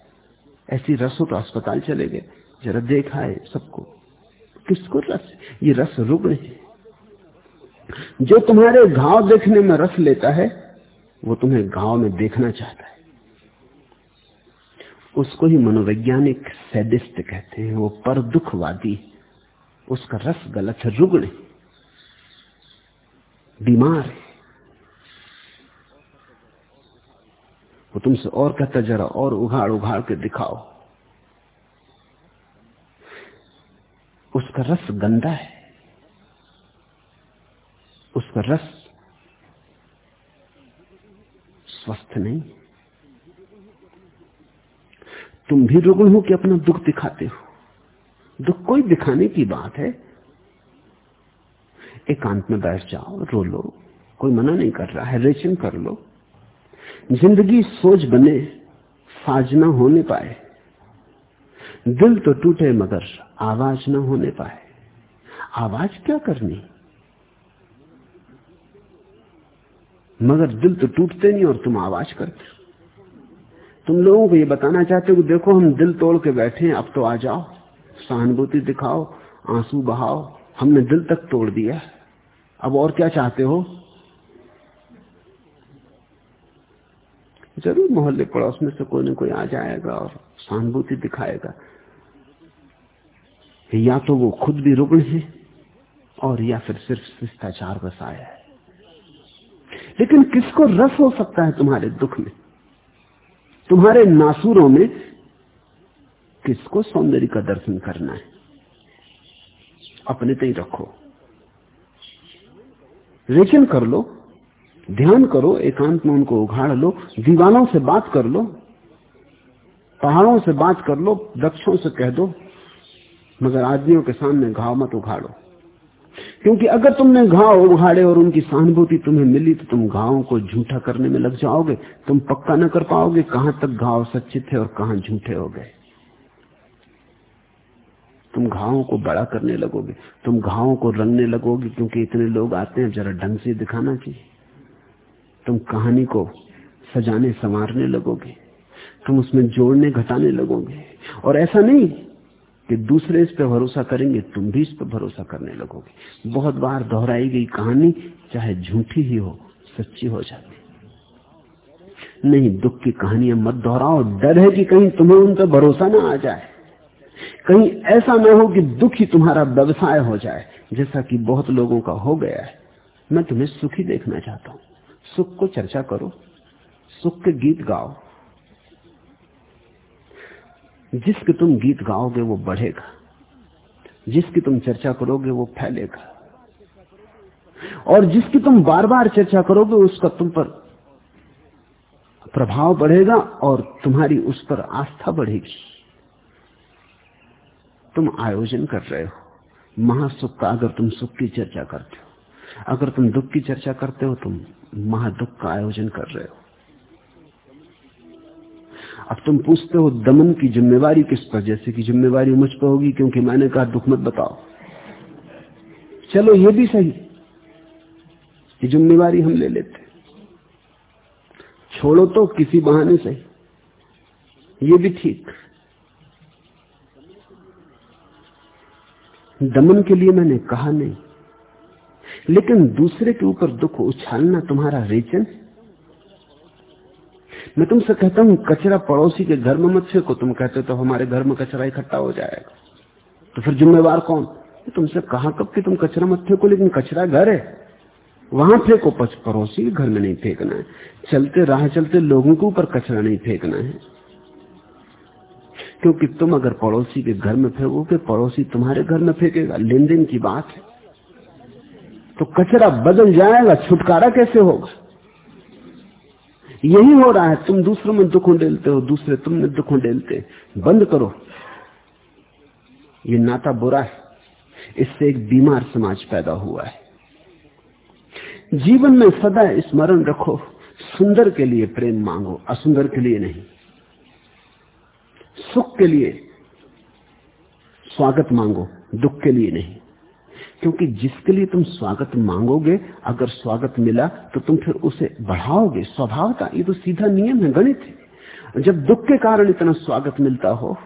ऐसी रस हो तो अस्पताल चले गए। जरा देखा है सबको। किसको रस? ये रस रुग्ण है। जो तुम्हारे घाव देखने में रस लेता है, वो तुम्हें घाव में देखना चाहता है। उसको ही मनोवैज्ञानिक सैडिस्ट कहते हैं। वो पर दुखवादी उसका रस गलत है। रुग्ण बीमार है। वो तुमसे और कहता जरा और उघाड़ उघाड़ के दिखाओ। उसका रस गंदा है। उसका रस स्वस्थ नहीं। तुम भी रुग्ण हो कि अपना दुख दिखाते हो। दुख कोई दिखाने की बात है। एकांत में बैठ जाओ, रो लो। कोई मना नहीं कर रहा है, रेचन कर लो। ज़िंदगी सोच बने साज ना होने पाए। दिल तो टूटे मगर आवाज़ ना होने पाए। आवाज़ क्या करनी? मगर दिल तो टूटते नहीं और तुम आवाज़ करते तुम लोगों को ये बताना चाहते हो देखो, हम दिल तोड़ के बैठे हैं, अब तो आ जाओ, सहानुभूति दिखाओ, आँसू बहाओ, हमने दिल तक तोड़ दिया। अब और क्या चाहते हो? ज़रूर मोहल्ले पड़ोस में से कोई ना कोई आ जाएगा और सहानुभूति दिखाएगा। या तो वो खुद भी रुग्ण है और या फिर सिर्फ़ शिष्टाचार बस आया है। लेकिन किसको रस हो सकता है तुम्हारे दुख में? तुम्हारे नासुरों में किसको सौंदर्य का दर्शन करना है? अपने तय रखो। रेचन कर लो। ध्यान करो, एकांत में उनको उघाड़ लो, दीवानों से बात कर लो, पहाड़ों से बात कर लो, वृक्षों से कह दो, मगर आदमियों के सामने घाव मत उघाड़ो क्योंकि अगर तुमने घाव उघाड़े और उनकी सहानुभूति तुम्हें मिली तो तुम घावों को झूठा करने में लग जाओगे। तुम पक्का न कर पाओगे कहाँ तक घाव सच्चे थे और कहाँ झूठे हो गए। तुम घावों को बड़ा करने लगोगे, तुम घावों को रंगने लगोगे, क्योंकि इतने लोग आते हैं, जरा ढंग से दिखाना चाहिए। तुम कहानी को सजाने, संवारने लगोगे। तुम उसमें जोड़ने, घटाने लगोगे। और ऐसा नहीं कि दूसरे इस पर भरोसा करेंगे, तुम भी इस पर भरोसा करने लगोगे। बहुत बार दोहराई गई कहानी, चाहे झूठी ही हो, सच्ची हो जाती। नहीं, दुख की कहानियाँ मत दोहराओ। डर है कि कहीं तुम्हें उन पर भरोसा ना आ जाए। कहीं ऐसा ना हो कि दुख ही तुम्हारा व्यवसाय हो जाए। जैसा कि बहुत लोगों का हो गया है। मैं तुम्हें सुखी देखना चाहता हूँ। सुख को चर्चा करो, सुख के गीत गाओ। जिसके तुम गीत गाओगे वो बढ़ेगा। जिसकी तुम चर्चा करोगे वो फैलेगा। और जिसकी तुम बार बार चर्चा करोगे उसका तुम पर प्रभाव बढ़ेगा और तुम्हारी उस पर आस्था बढ़ेगी। तुम आयोजन कर रहे हो। महासुख का अगर तुम सुख की चर्चा करते हो, अगर तुम दुख की चर्चा करते हो, तुम महादुख का आयोजन कर रहे हो। अब तुम पूछते हो दमन की जिम्मेवारी किस पर? जैसे कि जिम्मेवारी मुझ पर होगी क्योंकि मैंने कहा दुख मत बताओ। चलो ये भी सही कि जिम्मेवारी हम ले लेते छोड़ो तो किसी बहाने से। ये भी ठीक। दमन के लिए मैंने कहा नहीं। लेकिन दूसरे के ऊपर दुख उछालना तुम्हारा रेचन है। मैं तुमसे कहता हूँ, कचरा पड़ोसी के घर में मत फेंको। तुम कहते तो हमारे घर में कचरा इकट्ठा हो जाएगा। तो फिर जिम्मेवार कौन? तुमसे कहा कब कि तुम कचरा मत फेंको, लेकिन कचरा घर है। वहाँ फेंको, पच पड़ोसी घर में नहीं फेंकना है। चलते राह चलते लोगों के ऊपर कचरा नहीं फेंकना है। क्योंकि तुम अगर पड़ोसी के घर में फेंकोगे, पड़ोसी तुम्हारे घर में फेंकेगा। लेन देन की बात है। तो कचरा बदल जाएगा, छुटकारा कैसे होगा? यही हो रहा है, तुम दूसरों में दुख उडेलते हो, दूसरे तुम में दुख उडेलते बंद करो। ये नाता बुरा है। इससे एक बीमार समाज पैदा हुआ है। जीवन में सदा स्मरण रखो, सुंदर के लिए प्रेम मांगो, असुंदर के लिए नहीं। सुख के लिए स्वागत मांगो, दुख के लिए नहीं। क्योंकि जिसके लिए तुम स्वागत मांगोगे, अगर स्वागत मिला तो तुम फिर उसे बढ़ाओगे। स्वभाव का ये तो सीधा नियम है, गणित है। जब दुख के कारण इतना स्वागत मिलता हो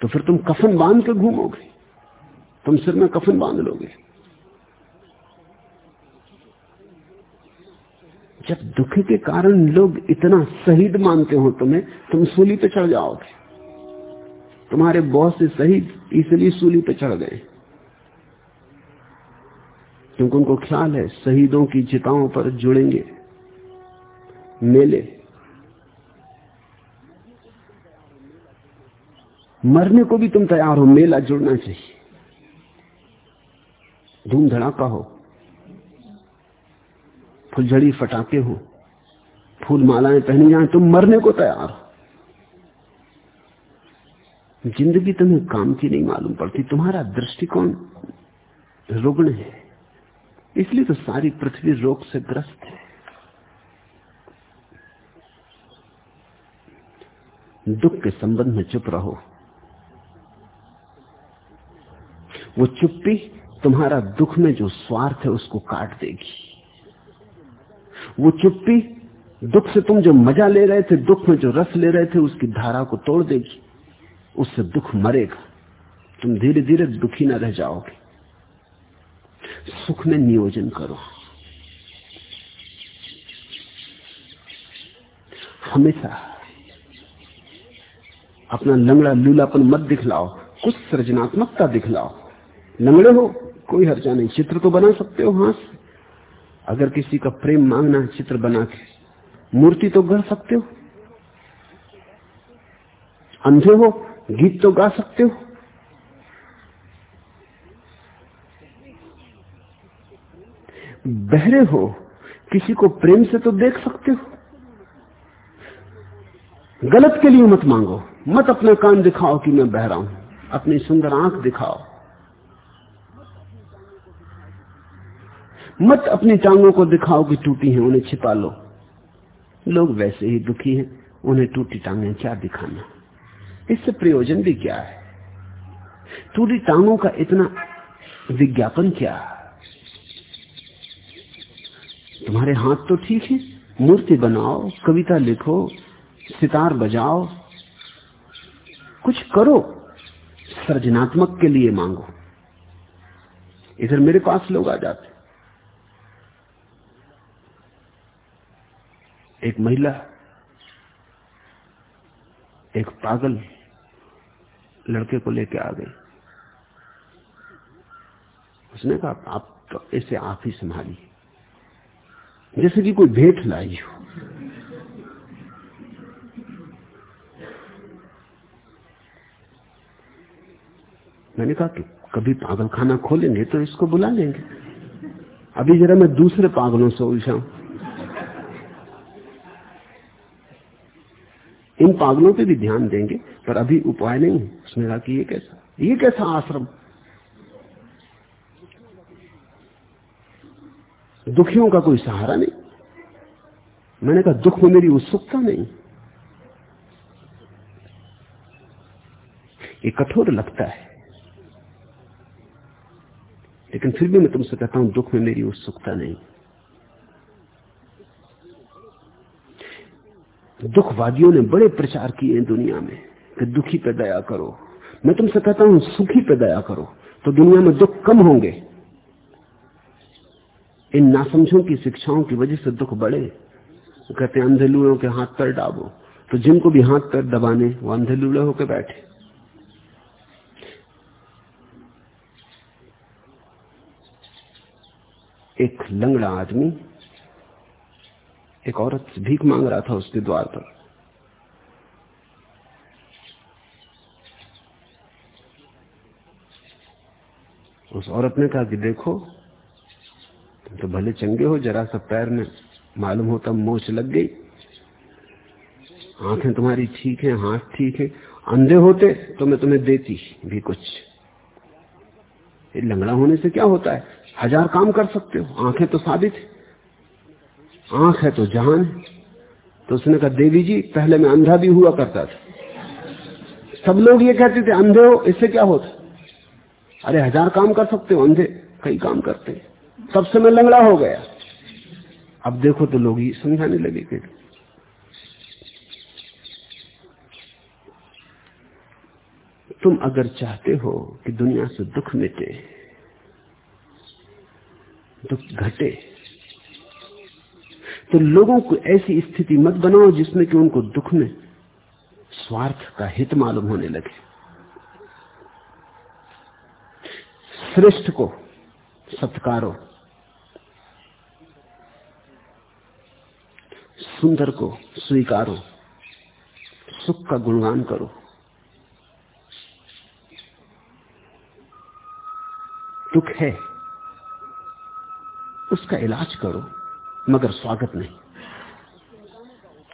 तो फिर तुम कफन बाँध के घूमोगे। तुम सिर में कफन बाँध लोगे। जब दुख के कारण लोग इतना शहीद मानते हो तुम्हें, तुम सूली पे चढ़ जाओगे। तुम्हारे बहुत से शहीद इसलिए सूली पे चढ़ गए। क्योंकि उनको ख्याल है, शहीदों की चिताओं पर जुड़ेंगे। मेले। मरने को भी तुम तैयार हो, मेला जुड़ना चाहिए। धूम धड़ाका हो। फुलझड़ी फटाके हो। फूल मालाएँ पहनी जाए तुम मरने को तैयार हो। ज़िंदगी तुम्हें काम की नहीं मालूम पड़ती। तुम्हारा दृष्टिकोण रुग्ण है। इसलिए तो सारी पृथ्वी रोग से ग्रस्त है। दुख के संबंध में चुप रहो। वो चुप्पी तुम्हारा दुख में जो स्वार्थ है उसको काट देगी। वो चुप्पी दुख से तुम जो मज़ा ले रहे थे, दुख में जो रस ले रहे थे, उसकी धारा को तोड़ देगी। उससे दुख मरेगा। तुम धीरे धीरे दुखी ना रह जाओगे। सुख में नियोजन करो। हमेशा अपना लंगड़ा लूलापन मत दिखलाओ, कुछ सृजनात्मकता दिखलाओ। लंगड़े हो, कोई हर्जा नहीं। चित्र तो बना सकते हो हाथ से। अगर किसी का प्रेम मांगना है, चित्र बना के। मूर्ति तो गढ़ सकते हो। अंधे हो गीत तो गा सकते हो। बहरे हो, किसी को प्रेम से तो देख सकते हो। गलत के लिए मत मांगो, मत अपने कान दिखाओ कि मैं बह रहा हूँ, अपनी सुंदर आँख दिखाओ। मत अपनी टांगों को दिखाओ कि टूटी हैं, उन्हें छिपा लो। लोग वैसे ही दुखी हैं, उन्हें टूटी टांगें, क्या दिखाना। इससे प्रयोजन भी क्या है? टूटी टांगों का इतना विज्ञापन क्या तुम्हारे हाथ तो ठीक है। मूर्ति बनाओ, कविता लिखो, सितार बजाओ। कुछ करो, सृजनात्मक के लिए मांगो। इधर मेरे पास लोग आ जाते। एक महिला, एक पागल लड़के को लेके आ गई। उसने कहा, आप तो इसे आप ही संभालिए। जैसे कि कोई भेंट लाई हो। मैंने कहा कि कभी पागल खाना खोलेंगे तो इसको बुला लेंगे। अभी जरा मैं दूसरे पागलों से उलझाऊं। इन पागलों पे भी ध्यान देंगे, पर अभी उपाय नहीं है। उसने कहा कि ये कैसा? ये कैसा आश्रम? दुखियों का कोई सहारा नहीं। मैंने कहा, दुख में मेरी उत्सुकता नहीं। ये कठोर लगता है। लेकिन फिर भी मैं तुमसे कहता हूँ, दुख में मेरी उत्सुकता नहीं। दुखवादियों ने बड़े प्रचार किए दुनिया में कि दुखी पे दया करो। मैं तुमसे कहता हूँ, सुखी पे दया करो तो दुनिया में दुख कम होंगे। इन नासमझों की शिक्षाओं की वजह से दुख बढ़े। कहते अंधे लूड़ों के हाथ पर डाबो। तो जिनको भी हाथ पर दबाने, वो अंधे लूड़े होकर बैठे। एक लंगड़ा आदमी एक औरत भीख मांग रहा था उसके द्वार पर। उस औरत ने कहा कि देखो, तुम तो भले चंगे हो, जरा सा पैर में मालूम होता मोच लग गई। आँखें तुम्हारी ठीक है, हाथ ठीक है, अंधे होते तो मैं तुम्हें देती भी कुछ। लंगड़ा होने से क्या होता है? हज़ार काम कर सकते हो, आँखें तो साबित है। आँख है तो जहान है तो उसने कहा, देवी जी, पहले मैं अंधा भी हुआ करता था। सब लोग ये कहते थे, अंधे हो, इससे क्या होता? अरे, हज़ार काम कर सकते हो, अंधे, कई काम करते तब से मैं लंगड़ा हो गया। अब देखो तो लोग ये समझाने लगे कि तुम अगर चाहते हो कि दुनिया से दुख मिटे, दुख घटे तो लोगों को ऐसी स्थिति मत बनाओ जिसमें कि उनको दुख में, स्वार्थ का हित मालूम होने लगे। श्रेष्ठ को सत्कारो। सुंदर को स्वीकारो। सुख का गुणगान करो। दुख है, उसका इलाज करो। मगर स्वागत नहीं।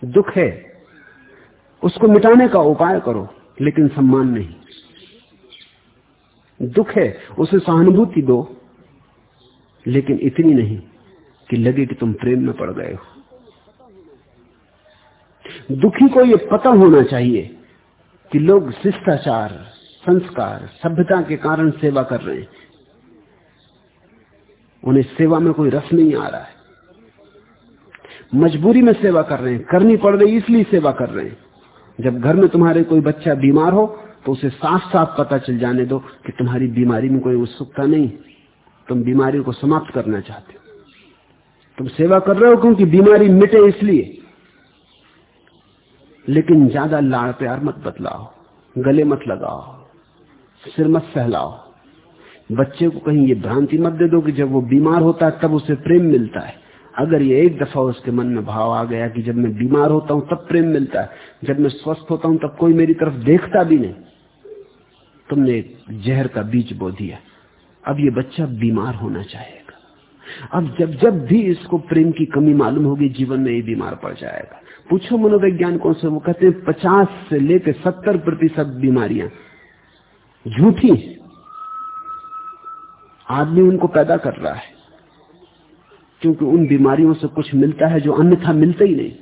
दुख है। उसको मिटाने का उपाय करो, लेकिन सम्मान नहीं। दुख है, उसे सहानुभूति दो, लेकिन इतनी नहीं कि लगे कि तुम प्रेम में पड़ गए हो। दुखी को यह पता होना चाहिए कि लोग शिष्टाचार, संस्कार, सभ्यता के कारण सेवा कर रहे हैं। उन्हें सेवा में कोई रस नहीं आ रहा है। मजबूरी में सेवा कर रहे हैं, करनी पड़ रही इसलिए सेवा कर रहे हैं। जब घर में तुम्हारे कोई बच्चा बीमार हो तो उसे साफ़ साफ़ पता चल जाने दो कि तुम्हारी बीमारी में कोई उत्सुकता नहीं। तुम बीमारी को समाप्त करना चाहते हो। तुम सेवा कर रहे हो क्योंकि बीमारी मिटे इसलिए। लेकिन ज़्यादा लाड़ प्यार मत बतलाओ, गले मत लगाओ, सिर मत सहलाओ बच्चे को कहीं ये भ्रांति मत दे दो कि जब वो बीमार होता है, तब उसे प्रेम मिलता है। अगर ये एक दफ़ा उसके मन में भाव आ गया कि जब मैं बीमार होता हूँ, तब प्रेम मिलता है। जब मैं स्वस्थ होता हूँ, तब कोई मेरी तरफ़ देखता भी नहीं। तुमने एक जहर का बीज बो दिया। अब ये बच्चा बीमार होना चाहेगा। अब जब जब भी इसको प्रेम की कमी मालूम होगी, जीवन में ये बीमार पड़ जाएगा। पूछो मनोवैज्ञानिकों से, वो कहते हैं, पचास से लेकर सत्तर प्रतिशत बीमारियाँ झूठी आदमी उनको पैदा कर रहा है। क्योंकि उन बीमारियों से कुछ मिलता है जो अन्यथा मिलता ही नहीं।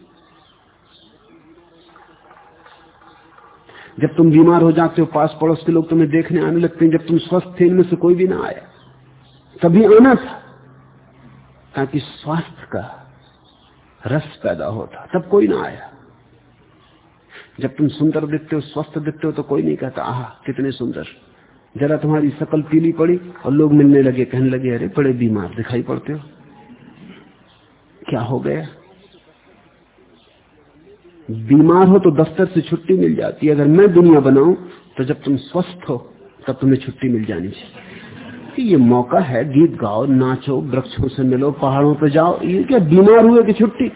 जब तुम बीमार हो जाते हो पास पड़ोस के लोग तुम्हें देखने आने लगते हैं, जब तुम स्वस्थ थे, इनमें से कोई भी ना आया तभी आना था, ताकि स्वास्थ्य का रस पैदा होता, तब कोई ना आया। जब तुम सुंदर दिखते हो, स्वस्थ दिखते हो तो कोई नहीं कहता, आह, कितने सुंदर। जरा तुम्हारी शकल पीली पड़ी और लोग मिलने लगे, कहने लगे, अरे, बड़े बीमार दिखाई पड़ते हो। क्या हो गया? बीमार हो तो दफ्तर से छुट्टी मिल जाती है। अगर मैं दुनिया बनाऊँ तो जब तुम स्वस्थ हो, तब तुम्हें छुट्टी मिल जानी चाहिए। ये मौका है, गीत गाओ, नाचो, वृक्षों से मिलो, पहाड़ों पर जाओ। ये क्या बीमार हुए कि छुट्टी?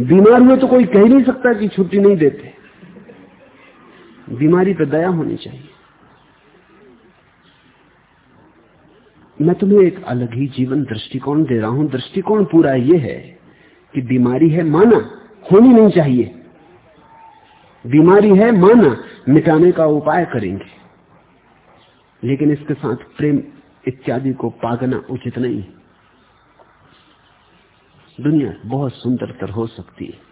बीमार हुए तो कोई कह नहीं सकता कि छुट्टी नहीं देते। बीमारी पर दया होनी चाहिए। मैं तुम्हें एक अलग ही जीवन दृष्टिकोण दे रहा हूँ। दृष्टिकोण पूरा यह है कि बीमारी है माना, होनी नहीं चाहिए। बीमारी है माना, मिटाने का उपाय करेंगे। लेकिन इसके साथ प्रेम इत्यादि को पागना उचित नहीं। दुनिया बहुत सुंदरतर हो सकती है।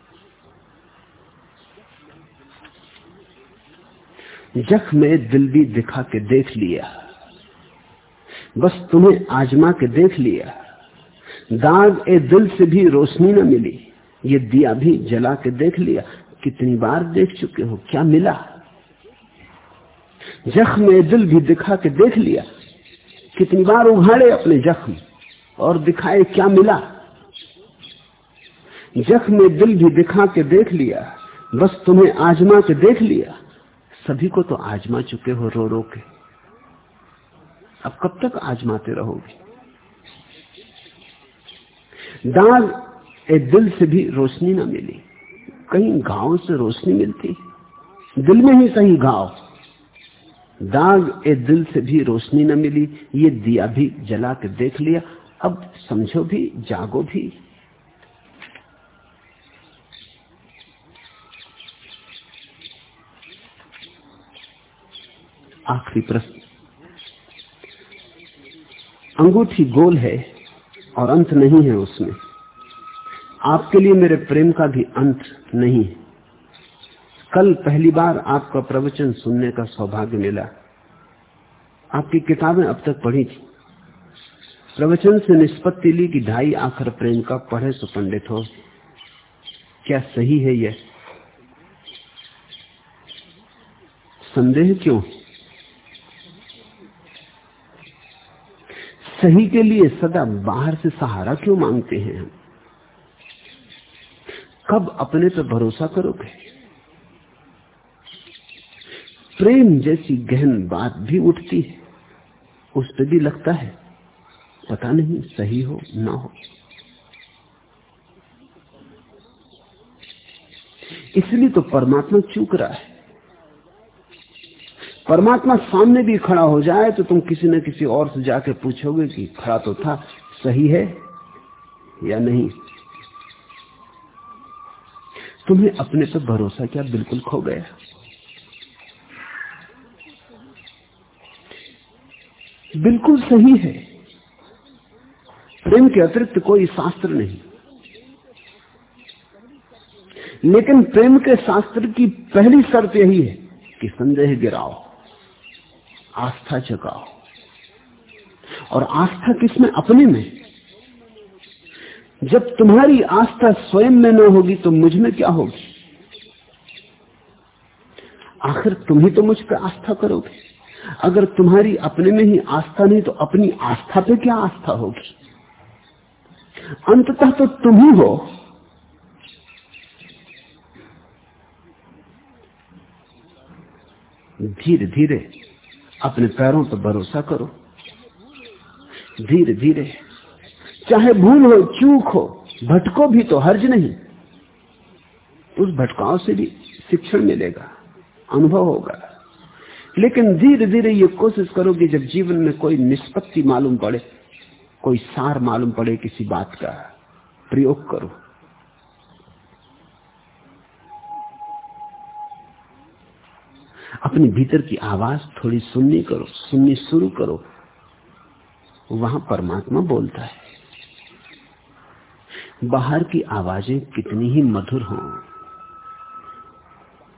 जख में दिल भी दिखा के देख लिया। बस तुम्हें आजमा के देख लिया। दाग ए दिल से भी रोशनी न मिली। ये दिया भी जला के देख लिया। कितनी बार देख चुके हो, क्या मिला? जख्म ए दिल भी दिखा के देख लिया। कितनी बार उघाड़े अपने जख्म और दिखाए क्या मिला? जख्म ए दिल भी दिखा के देख लिया। बस तुम्हें आजमा के देख लिया। सभी को तो आजमा चुके हो रो रो के। अब कब तक आजमाते रहोगे? दाग ए दिल से भी रोशनी ना मिली। कहीं गाँव से रोशनी मिलती। दिल में ही सही गाँव दाग ए दिल से भी रोशनी न मिली। ये दिया भी जला के देख लिया। अब समझो भी, जागो भी। आखिरी प्रश्न। अंगूठी गोल है और अंत नहीं है उसमें। आपके लिए मेरे प्रेम का भी अंत नहीं है। कल पहली बार आपका प्रवचन सुनने का सौभाग्य मिला। आपकी किताबें अब तक पढ़ी थी। प्रवचन से निष्पत्ति ली कि ढाई आखिर प्रेम का पढ़े सो पंडित हो। क्या सही है यह? संदेह क्यों? सही के लिए सदा बाहर से सहारा क्यों मांगते हैं हम? कब अपने पर भरोसा करोगे? प्रेम जैसी गहन बात भी उठती है। उस पर भी लगता है, पता नहीं सही हो ना हो। इसलिए तो परमात्मा चूक रहा है। परमात्मा सामने भी खड़ा हो जाए तो तुम किसी न किसी और से जाके पूछोगे कि खड़ा तो था, सही है या नहीं? तुम्हें अपने पर भरोसा क्या बिल्कुल खो गया? बिल्कुल सही है। प्रेम के अतिरिक्त कोई शास्त्र नहीं। लेकिन प्रेम के शास्त्र की पहली शर्त यही है कि संदेह गिराओ। आस्था जगाओ। और आस्था किसमें? अपने में। जब तुम्हारी आस्था स्वयं में न होगी तो मुझमें क्या होगी? आखिर तुम ही तो मुझ पर आस्था करोगे। अगर तुम्हारी अपने में ही आस्था नहीं तो अपनी आस्था पे क्या आस्था होगी? अंततः तो तुम ही हो। धीरे धीरे अपने पैरों पर भरोसा करो। धीरे धीरे चाहे भूल हो, चूक हो, भटको भी तो हर्ज नहीं। उस भटकाव से भी शिक्षण मिलेगा, अनुभव होगा। लेकिन धीरे धीरे ये कोशिश करो कि जब जीवन में कोई निष्पत्ति मालूम पड़े, कोई सार मालूम पड़े किसी बात का, प्रयोग करो। अपने भीतर की आवाज़ थोड़ी सुननी करो, सुननी शुरू करो। वहाँ परमात्मा बोलता है। बाहर की आवाज़ें कितनी ही मधुर हों,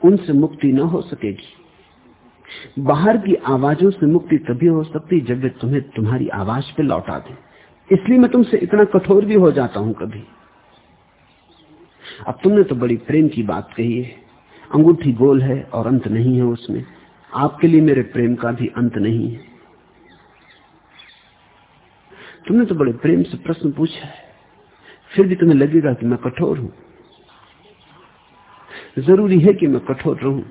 उनसे मुक्ति न हो सकेगी। बाहर की आवाजों से मुक्ति तभी हो सकती जब वे तुम्हें तुम्हारी आवाज़ पे लौटा दें। इसलिए मैं तुमसे इतना कठोर भी हो जाता हूँ कभी। अब तुमने तो बड़ी प्रेम की बात कही है। अंगूठी गोल है और अंत नहीं है उसमें। आपके लिए मेरे प्रेम का भी अंत नहीं है। तुमने तो बड़े प्रेम से प्रश्न पूछा है। फिर भी तुम्हें लगेगा कि मैं कठोर हूँ। ज़रूरी है कि मैं कठोर रहूँ।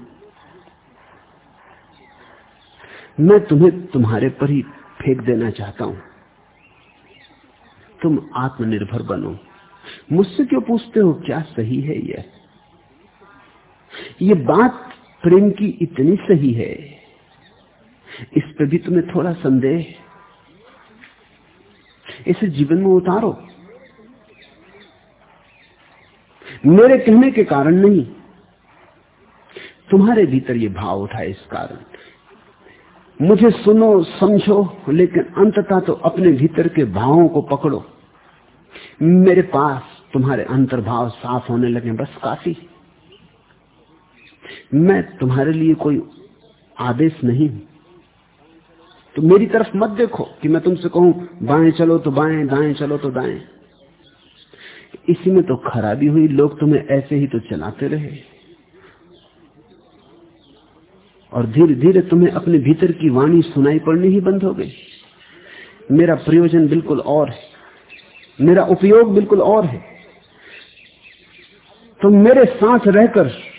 मैं तुम्हें तुम्हारे पर ही फेंक देना चाहता हूँ। तुम आत्मनिर्भर बनो। मुझसे क्यों पूछते हो क्या सही है यह? ये बात प्रेम की इतनी सही है। इस पर भी तुम्हें थोड़ा संदेह। इसे जीवन में उतारो। मेरे कहने के कारण नहीं। तुम्हारे भीतर ये भाव उठा इस कारण। मुझे सुनो, समझो, लेकिन अंततः तो अपने भीतर के भावों को पकड़ो। मेरे पास तुम्हारे अंतर्भाव साफ़ होने लगे, बस काफ़ी। मैं तुम्हारे लिए कोई आदेश नहीं हूँ। तो मेरी तरफ़ मत देखो कि मैं तुमसे कहूँ, बाएँ चलो तो बाएँ, दाएँ चलो तो दाएँ। इसी में तो खराबी हुई, लोग तुम्हें ऐसे ही तो चलाते रहे। और धीरे धीरे तुम्हें अपने भीतर की वाणी सुनाई पड़नी ही बंद हो गई। मेरा प्रयोजन बिल्कुल और है। मेरा उपयोग बिल्कुल और है। तुम मेरे साथ रहकर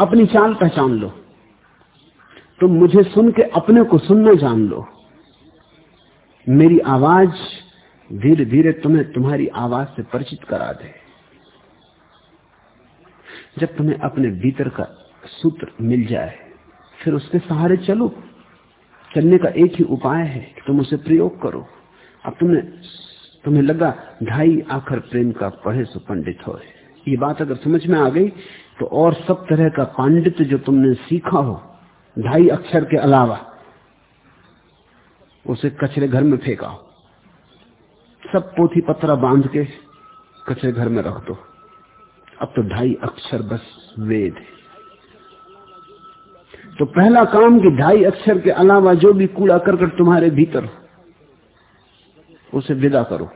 अपनी चाल पहचान लो। तुम मुझे सुन के अपने को सुनना जान लो। मेरी आवाज़ धीरे धीरे तुम्हें तुम्हारी आवाज़ से परिचित करा दे। जब तुम्हें अपने भीतर का सूत्र मिल जाए, फिर उसके सहारे चलो। चलने का एक ही उपाय है कि तुम उसे प्रयोग करो। अब तुमने तुम्हें लगा ढाई आखर प्रेम का पढ़े सो पंडित हो। ये बात अगर समझ में आ गई तो और सब तरह का पांडित्य जो तुमने सीखा हो, ढाई अक्षर के अलावा, उसे कचरे घर में फेंका हो। सब पोथी पत्रा बाँध के कचरे घर में रख दो। अब तो ढाई अक्षर बस वेद है। तो पहला काम कि ढाई अक्षर के अलावा जो भी कूड़ा करकट तुम्हारे भीतर उसे विदा करो।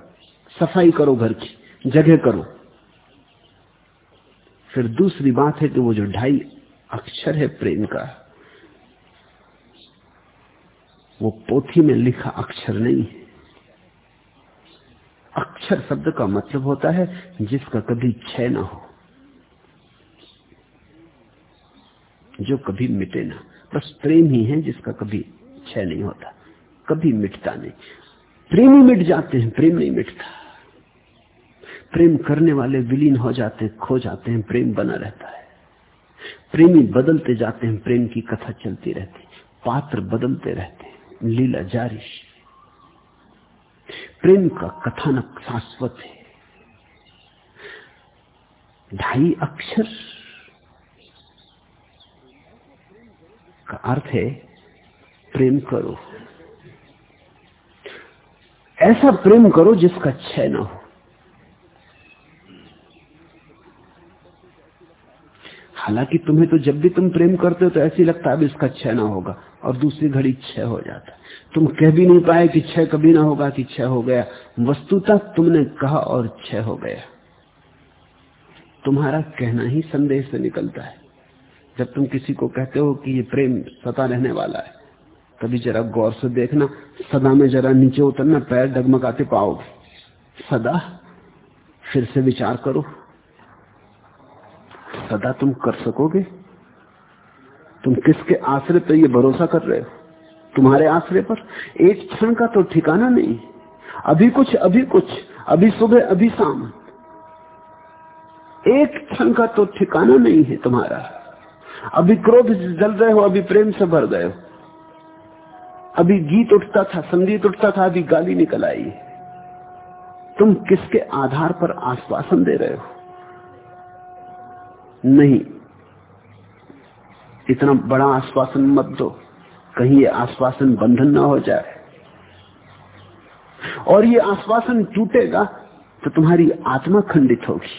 सफ़ाई करो घर की, जगह करो। फिर दूसरी बात है कि वो जो ढाई अक्षर है प्रेम का, वो पोथी में लिखा अक्षर नहीं है। अक्षर शब्द का मतलब होता है जिसका कभी क्षय ना हो, जो कभी मिटे ना। बस प्रेम ही है जिसका कभी क्षय नहीं होता, कभी मिटता नहीं। प्रेम ही मिट जाते हैं, प्रेम नहीं मिटता। प्रेम करने वाले विलीन हो जाते हैं, खो जाते हैं, प्रेम बना रहता है। प्रेमी बदलते जाते हैं, प्रेम की कथा चलती रहती पात्र बदलते रहते हैं, लीला जारी। प्रेम का कथानक शाश्वत है। ढाई अक्षर का अर्थ है, प्रेम करो। ऐसा प्रेम करो जिसका क्षय ना हो। हालाँकि तुम्हें तो जब भी तुम प्रेम करते हो तो ऐसी लगता है अब इसका क्षय ना होगा और दूसरी घड़ी क्षय हो जाता है। तुम कह भी नहीं पाए कि क्षय कभी ना होगा, कि क्षय हो गया। वस्तुतः तुमने कहा और क्षय हो गया। तुम्हारा कहना ही संदेश से निकलता है। जब तुम किसी को कहते हो कि ये प्रेम सता रहने वाला है कभी जरा गौर से देखना, सदा में जरा नीचे उतरना, पैर डगमगाते पाओगे। सदा फिर से विचार करो। सदा तुम कर सकोगे? तुम किसके आश्रय पर ये भरोसा कर रहे हो? तुम्हारे आश्रय पर? एक क्षण का तो ठिकाना नहीं। अभी कुछ अभी कुछ, अभी सुबह, अभी शाम। एक क्षण का तो ठिकाना नहीं है तुम्हारा। अभी क्रोध जल रहे हो, अभी प्रेम से भर गए हो। अभी गीत उठता था, संगीत उठता था, अभी गाली निकल आई। तुम किसके आधार पर आश्वासन दे रहे हो? नहीं। इतना बड़ा आश्वासन मत दो, कहीं ये आश्वासन बंधन ना हो जाए। और ये आश्वासन टूटेगा तो तुम्हारी आत्मा खंडित होगी।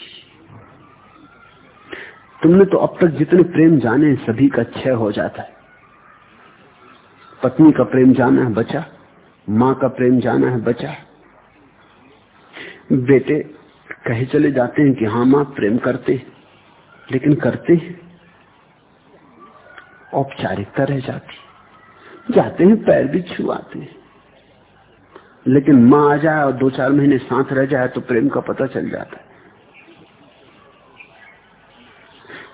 तुमने तो अब तक जितने प्रेम जाने सभी का क्षय हो जाता है। पत्नी का प्रेम जाना है, बचा। माँ का प्रेम जाना है, बचा। बेटे कहे चले जाते हैं कि हाँ माँ प्रेम करते हैं। लेकिन करते हैं। औपचारिकता रह जाती जाते हैं, पैर भी छुआते हैं। लेकिन माँ आ जाए और दो चार महीने साथ रह जाए तो प्रेम का पता चल जाता है।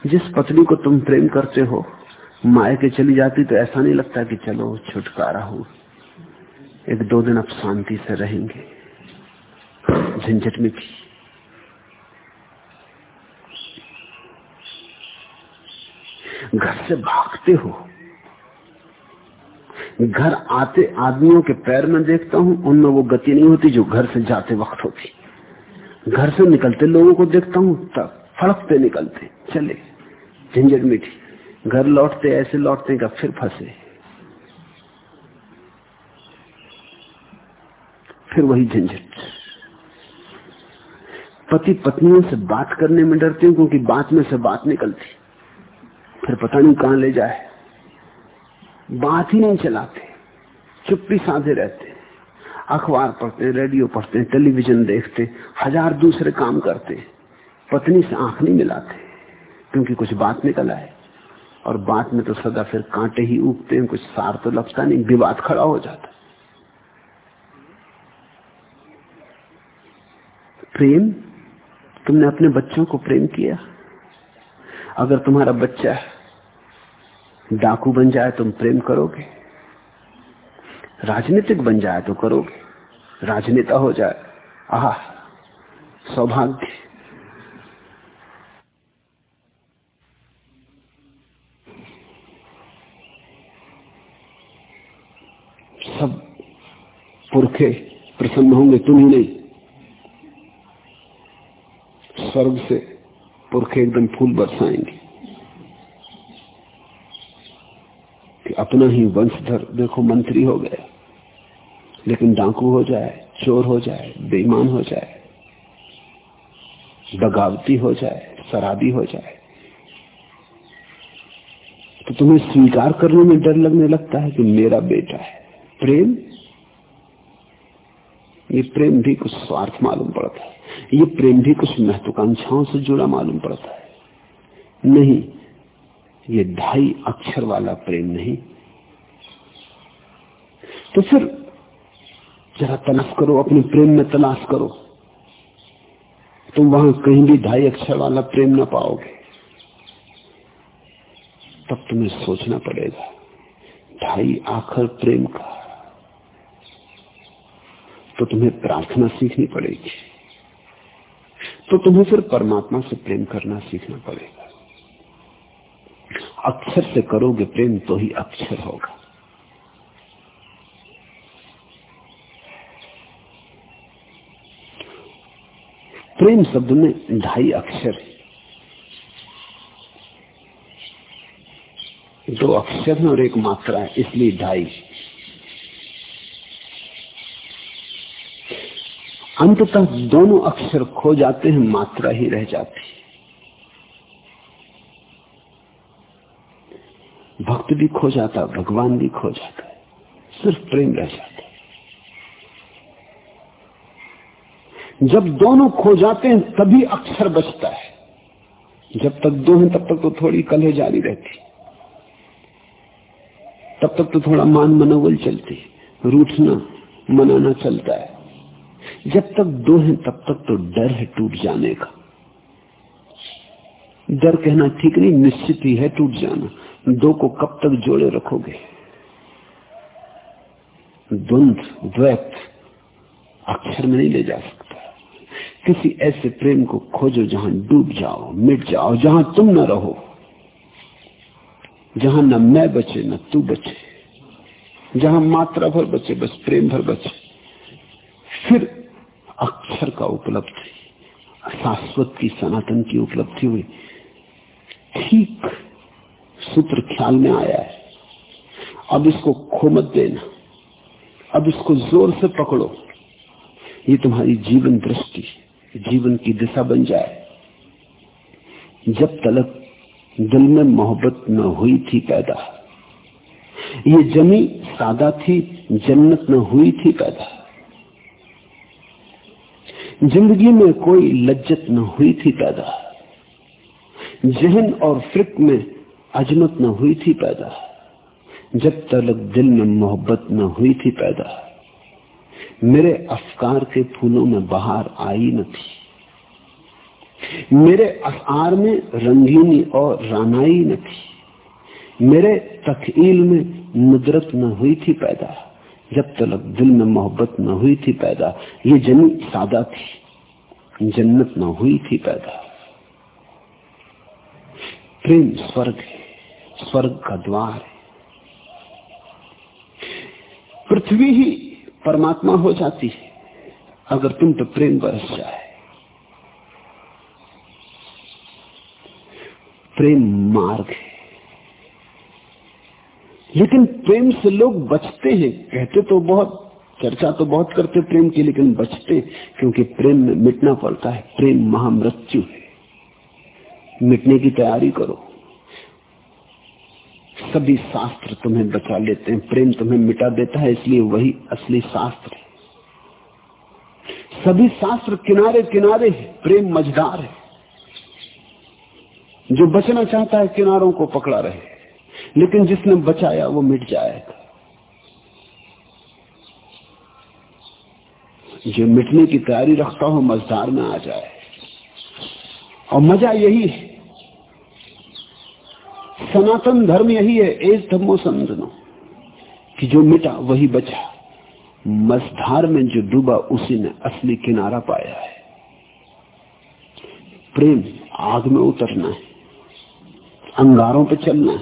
जिस पत्नी को तुम प्रेम करते हो माए के चली जाती तो ऐसा नहीं लगता कि चलो, छुटकारा हो। एक दो दिन अब शांति से रहेंगे। झंझट में भी। घर से भागते हो। घर आते आदमियों के पैर में देखता हूँ, उनमें वो गति नहीं होती जो घर से जाते वक्त होती। घर से निकलते लोगों को देखता हूँ तब फड़कते निकलते, चले, झंझट मीठी। घर लौटते, ऐसे लौटते का फिर फंसे। फिर वही झंझट। पति पत्नियों से बात करने में डरती हूँ, क्योंकि बात में से बात निकलती। फिर पता नहीं कहाँ ले जाए। बात ही नहीं चलाते। चुप्पी साधे रहते। अखबार पढ़ते, रेडियो पढ़ते, टेलीविज़न देखते, हज़ार दूसरे काम करते। पत्नी से आँख नहीं मिलाते, क्योंकि कुछ बात निकल आए। और बात में तो सदा फिर कांटे ही उगते हैं, कुछ सार तो लगता नहीं, विवाद खड़ा हो जाता। प्रेम? तुमने अपने बच्चों को प्रेम किया? अगर तुम्हारा बच्चा डाकू बन जाए तुम प्रेम करोगे। राजनीतिक बन जाए तो करोगे। राजनेता हो जाए, आह, सौभाग्य। सब पुरखे प्रसन्न होंगे, तुम ही नहीं। स्वर्ग से पुरखे एकदम फूल बरसाएँगे कि अपना ही वंशधर देखो मंत्री हो गए। लेकिन डाकू हो जाए, चोर हो जाए, बेईमान हो जाए, बगावती हो जाए, शराबी हो जाए तो तुम्हें स्वीकार करने में डर लगने लगता है कि मेरा बेटा है। प्रेम? ये प्रेम भी कुछ स्वार्थ मालूम पड़ता है। ये प्रेम भी कुछ महत्वाकांक्षाओं से जुड़ा मालूम पड़ता है। नहीं ये ढाई अक्षर वाला प्रेम नहीं। तो फिर जरा तलाश करो, अपने प्रेम में तलाश करो। तुम वहाँ कहीं भी ढाई अक्षर वाला प्रेम ना पाओगे। तब तुम्हें सोचना पड़ेगा, ढाई आखर प्रेम का। तो तुम्हें प्रार्थना सीखनी पड़ेगी। तो तुम्हें फिर परमात्मा से प्रेम करना सीखना पड़ेगा। अक्षर से करोगे, प्रेम तो ही अक्षर होगा। प्रेम शब्द में ढाई अक्षर है। दो अक्षर है और एक मात्रा है, इसलिए ढाई। अंततः दोनों अक्षर खो जाते हैं, मात्रा ही रह जाती भक्त भी खो जाता, भगवान भी खो जाता है। सिर्फ़ प्रेम रह जाता है। जब दोनों खो जाते हैं, तभी अक्षर बचता है। जब तक दो हैं, तब तक तो थोड़ी कलह जारी रहती तब तक तो थोड़ा मान मनोबल चलती रूठना, मनाना चलता है। जब तक दो हैं, तब तक तो डर है टूट जाने का। डर कहना ठीक नहीं, निश्चित ही है टूट जाना। दो को कब तक जोड़े रखोगे? द्वंद, द्वैत, अक्षर में नहीं ले जा सकता। किसी ऐसे प्रेम को खोजो जहाँ डूब जाओ, मिट जाओ, जहाँ तुम न रहो, जहाँ न मैं बचे, न तू बचे, जहाँ मात्रा भर बचे, बस प्रेम भर बचे। फिर अक्षर का उपलब्धि, शाश्वत की सनातन की उपलब्धि हुई। ठीक सूत्र ख्याल में आया है। अब इसको खो मत देना। अब इसको ज़ोर से पकड़ो। ये तुम्हारी जीवन दृष्टि, जीवन की दिशा बन जाए। जब तलक दिल में मोहब्बत न हुई थी पैदा, ये जमी सादा थी, जन्नत न हुई थी पैदा। ज़िंदगी में कोई लज्जत न हुई थी पैदा। जहन और फ्रिक में अजमत न हुई थी पैदा। जब तक दिल में मोहब्बत न हुई थी पैदा। मेरे अफकार के फूलों में बाहर आई न थी। मेरे अफार में रंगीनी और रानाई न थी। मेरे तकईल में नुदरत न हुई थी पैदा। जब तक दिल में मोहब्बत न हुई थी पैदा, ये जमी सादा थी। जन्नत न हुई थी पैदा। प्रेम स्वर्ग है। स्वर्ग का द्वार है। पृथ्वी ही परमात्मा हो जाती है, अगर तुम तो प्रेम बरस जाए। प्रेम मार्ग है। लेकिन प्रेम से लोग बचते हैं। कहते तो बहुत, चर्चा तो बहुत करते प्रेम की, लेकिन बचते क्योंकि प्रेम में मिटना पड़ता है। प्रेम महामृत्यु है। मिटने की तैयारी करो। सभी शास्त्र तुम्हें बचा लेते हैं, प्रेम तुम्हें मिटा देता है, इसलिए वही असली शास्त्र है। सभी शास्त्र किनारे किनारे है, प्रेम मझदार है। जो बचना चाहता है, किनारों को पकड़ा रहे। लेकिन जिसने बचाया, वो मिट जाएगा। जो मिटने की तैयारी रखता हो मजदार में आ जाए। और मज़ा यही है सनातन धर्म यही है एज धर्मो संतनो। कि जो मिटा, वही बचा। मसधार में जो डूबा, उसी ने असली किनारा पाया है। प्रेम आग में उतरना है। अंगारों पे चलना है।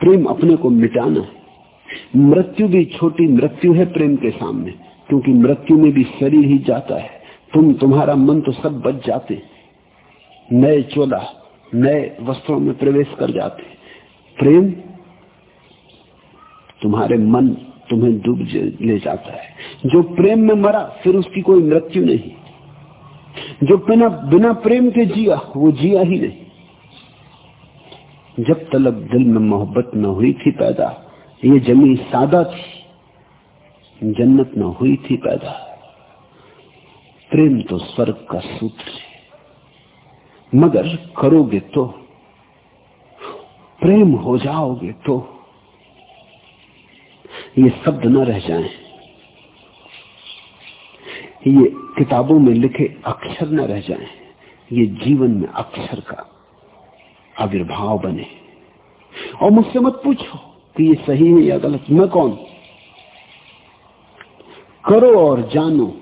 प्रेम अपने को मिटाना है। मृत्यु भी छोटी मृत्यु है प्रेम के सामने। क्योंकि मृत्यु में भी शरीर ही जाता है। तुम, तुम्हारा मन तो सब बच जाते। नए चोला नए वस्त्रों में प्रवेश कर जाते प्रेम तुम्हारे मन तुम्हें डूब ले जाता है। जो प्रेम में मरा, फिर उसकी कोई मृत्यु नहीं। जो बिना बिना प्रेम के जिया, वो जिया ही नहीं। जब तलक दिल में मोहब्बत न हुई थी पैदा, ये जमी सादा थी। जन्नत न हुई थी पैदा। प्रेम तो स्वर्ग का सूत्र है। मगर करोगे तो प्रेम हो जाओगे तो ये शब्द न रह जाएँ, ये किताबों में लिखे अक्षर न रह जाएँ, ये जीवन में अक्षर का आविर्भाव बने। और मुझसे मत पूछो कि ये सही है या गलत मैं कौन? करो और जानो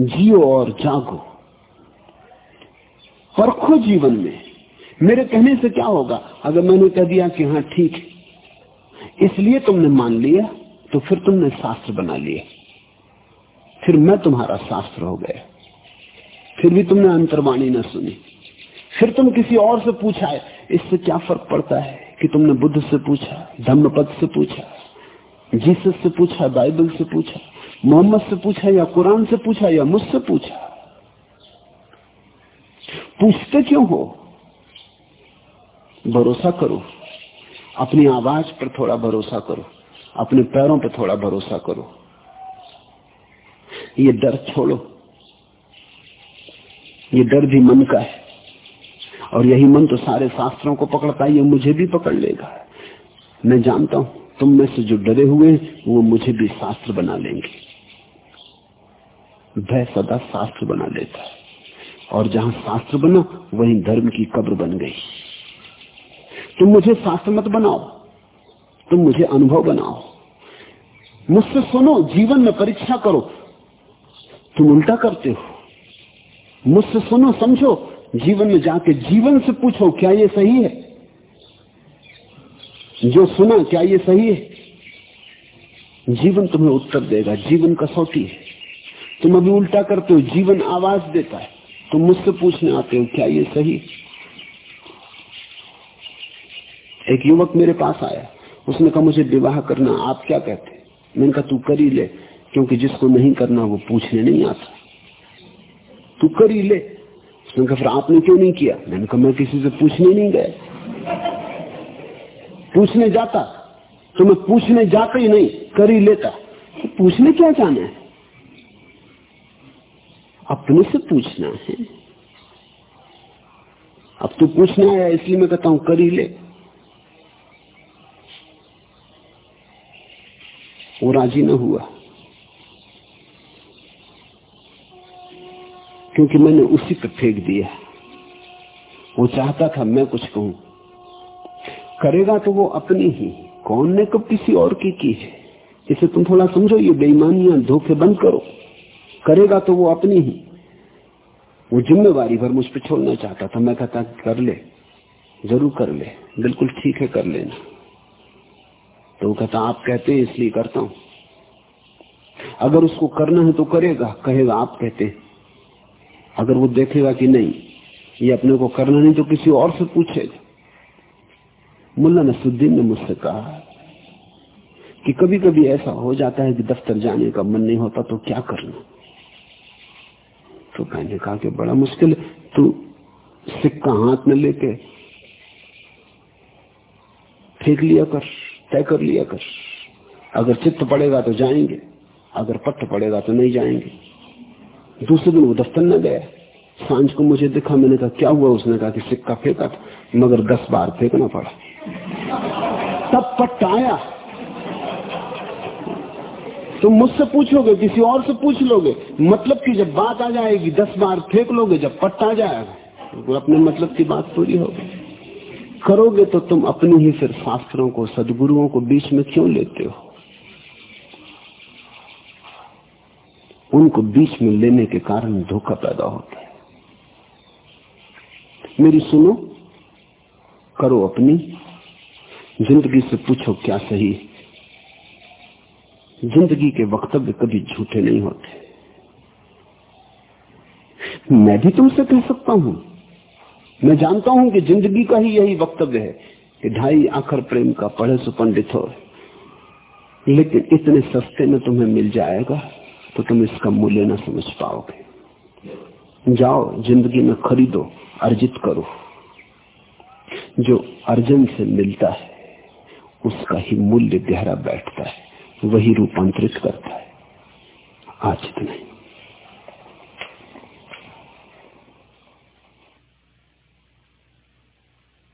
जियो और जागो। परखो जीवन में मेरे कहने से क्या होगा? अगर मैंने कह दिया कि हाँ ठीक है। इसलिए तुमने मान लिया तो फिर तुमने शास्त्र बना लिया फिर मैं तुम्हारा शास्त्र हो गया। फिर भी तुमने अंतर्वाणी न सुनी। फिर तुम किसी और से पूछा है इससे क्या फ़र्क पड़ता है कि तुमने बुद्ध से पूछा धम्मपद से पूछा, जीसस से पूछा, बाइबल से पूछा, मोहम्मद से पूछा, या कुरान से पूछा, या मुझसे पूछा? पूछते क्यों हो? भरोसा करो। अपनी आवाज़ पर थोड़ा भरोसा करो। अपने पैरों पर थोड़ा भरोसा करो। ये डर छोड़ो। ये डर भी मन का है। और यही मन तो सारे शास्त्रों को पकड़ता है, ये मुझे भी पकड़ लेगा। मैं जानता हूँ, तुम में से जो डरे हुए वो मुझे भी शास्त्र बना लेंगे। भय सदा शास्त्र बना लेता है। और जहाँ शास्त्र बना, वहीं धर्म की कब्र बन गई। तुम मुझे शास्त्र मत बनाओ, तुम मुझे अनुभव बनाओ। मुझसे सुनो, जीवन में परीक्षा करो। तुम उल्टा करते हो। मुझसे सुनो, समझो, जीवन में जाके जीवन से पूछो, क्या ये सही है? जो सुना, क्या ये सही है? जीवन तुम्हें उत्तर देगा, जीवन कसौटी है। तुम अभी उल्टा करते हो, जीवन आवाज़ देता है। तुम मुझसे पूछने आते हो, क्या ये सही? एक युवक मेरे पास आया। उसने कहा, मुझे विवाह करना आप क्या कहते मैंने कहा, तू कर ही ले, क्योंकि जिसको नहीं करना वो पूछने नहीं आता। तू कर ही ले। उसने कहा, फिर आपने क्यों नहीं किया? मैंने कहा, मैं किसी से पूछने नहीं गया। पूछने जाता तो मैं पूछने जाता ही नहीं, कर ही लेता। तो पूछने क्या जाना है? अपने से पूछना है। अब तू पूछना है इसलिए मैं कहता हूँ, कर ही ले। वो राज़ी न हुआ। क्योंकि मैंने उसी पर फेंक दिया। वो चाहता था मैं कुछ कहूँ। करेगा तो वो अपनी ही। कौन ने कब किसी और की की है? इसे तुम थोड़ा समझो, ये बेईमानियाँ धोखे बंद करो। करेगा तो वो अपनी ही। वो जिम्मेवारी भर मुझ पर छोड़ना चाहता था। मैं कहता, कर ले, ज़रूर कर ले, बिल्कुल ठीक है, कर लेना। तो वो कहता, आप कहते हैं, इसलिए करता हूँ। अगर उसको करना है तो करेगा, कहेगा, आप कहते अगर वो देखेगा कि नहीं, ये अपने को करना नहीं तो किसी और से पूछेगा। मुल्ला नसुद्दीन ने मुझसे कहा कि कभी कभी ऐसा हो जाता है कि दफ्तर जाने का मन नहीं होता तो क्या करना? तो मैंने कहा कि बड़ा मुश्किल तू सिक्का हाथ में लेके फेंक लिया कर, तय कर लिया कर। अगर चित्त पड़ेगा तो जाएँगे, अगर पट्ट पड़ेगा तो नहीं जाएँगे। दूसरे दिन वो दफ्तर न गया। साँझ को मुझे दिखा, मैंने कहा, क्या हुआ? उसने कहा कि सिक्का फेंका था, मगर दस बार फेंकना पड़ा। तब पट्ट आया। तुम मुझसे पूछोगे, किसी और से पूछ लोगे। मतलब की जब बात आ जाएगी, दस बार फेंक लोगे, जब पट्ट जाएगा तो अपने मतलब की बात पूरी होगी। करोगे तो तुम अपनी ही फिर शास्त्रों को, सदगुरुओं को बीच में क्यों लेते हो? उनको बीच में लेने के कारण धोखा पैदा होता है। मेरी सुनो, करो अपनी, ज़िंदगी से पूछो क्या सही है। ज़िंदगी के वक्तव्य कभी झूठे नहीं होते। मैं भी तुमसे कह सकता हूँ। मैं जानता हूँ कि ज़िंदगी का ही यही वक्तव्य है कि ढाई आखर प्रेम का पढ़े सुपंडित हो। लेकिन इतने सस्ते में तुम्हें मिल जाएगा तो तुम इसका मूल्य ना समझ पाओगे। जाओ, ज़िंदगी में खरीदो, अर्जित करो। जो अर्जन से मिलता है, उसका ही मूल्य गहरा बैठता है। वही रूपांतरित करता है। आज इतना ही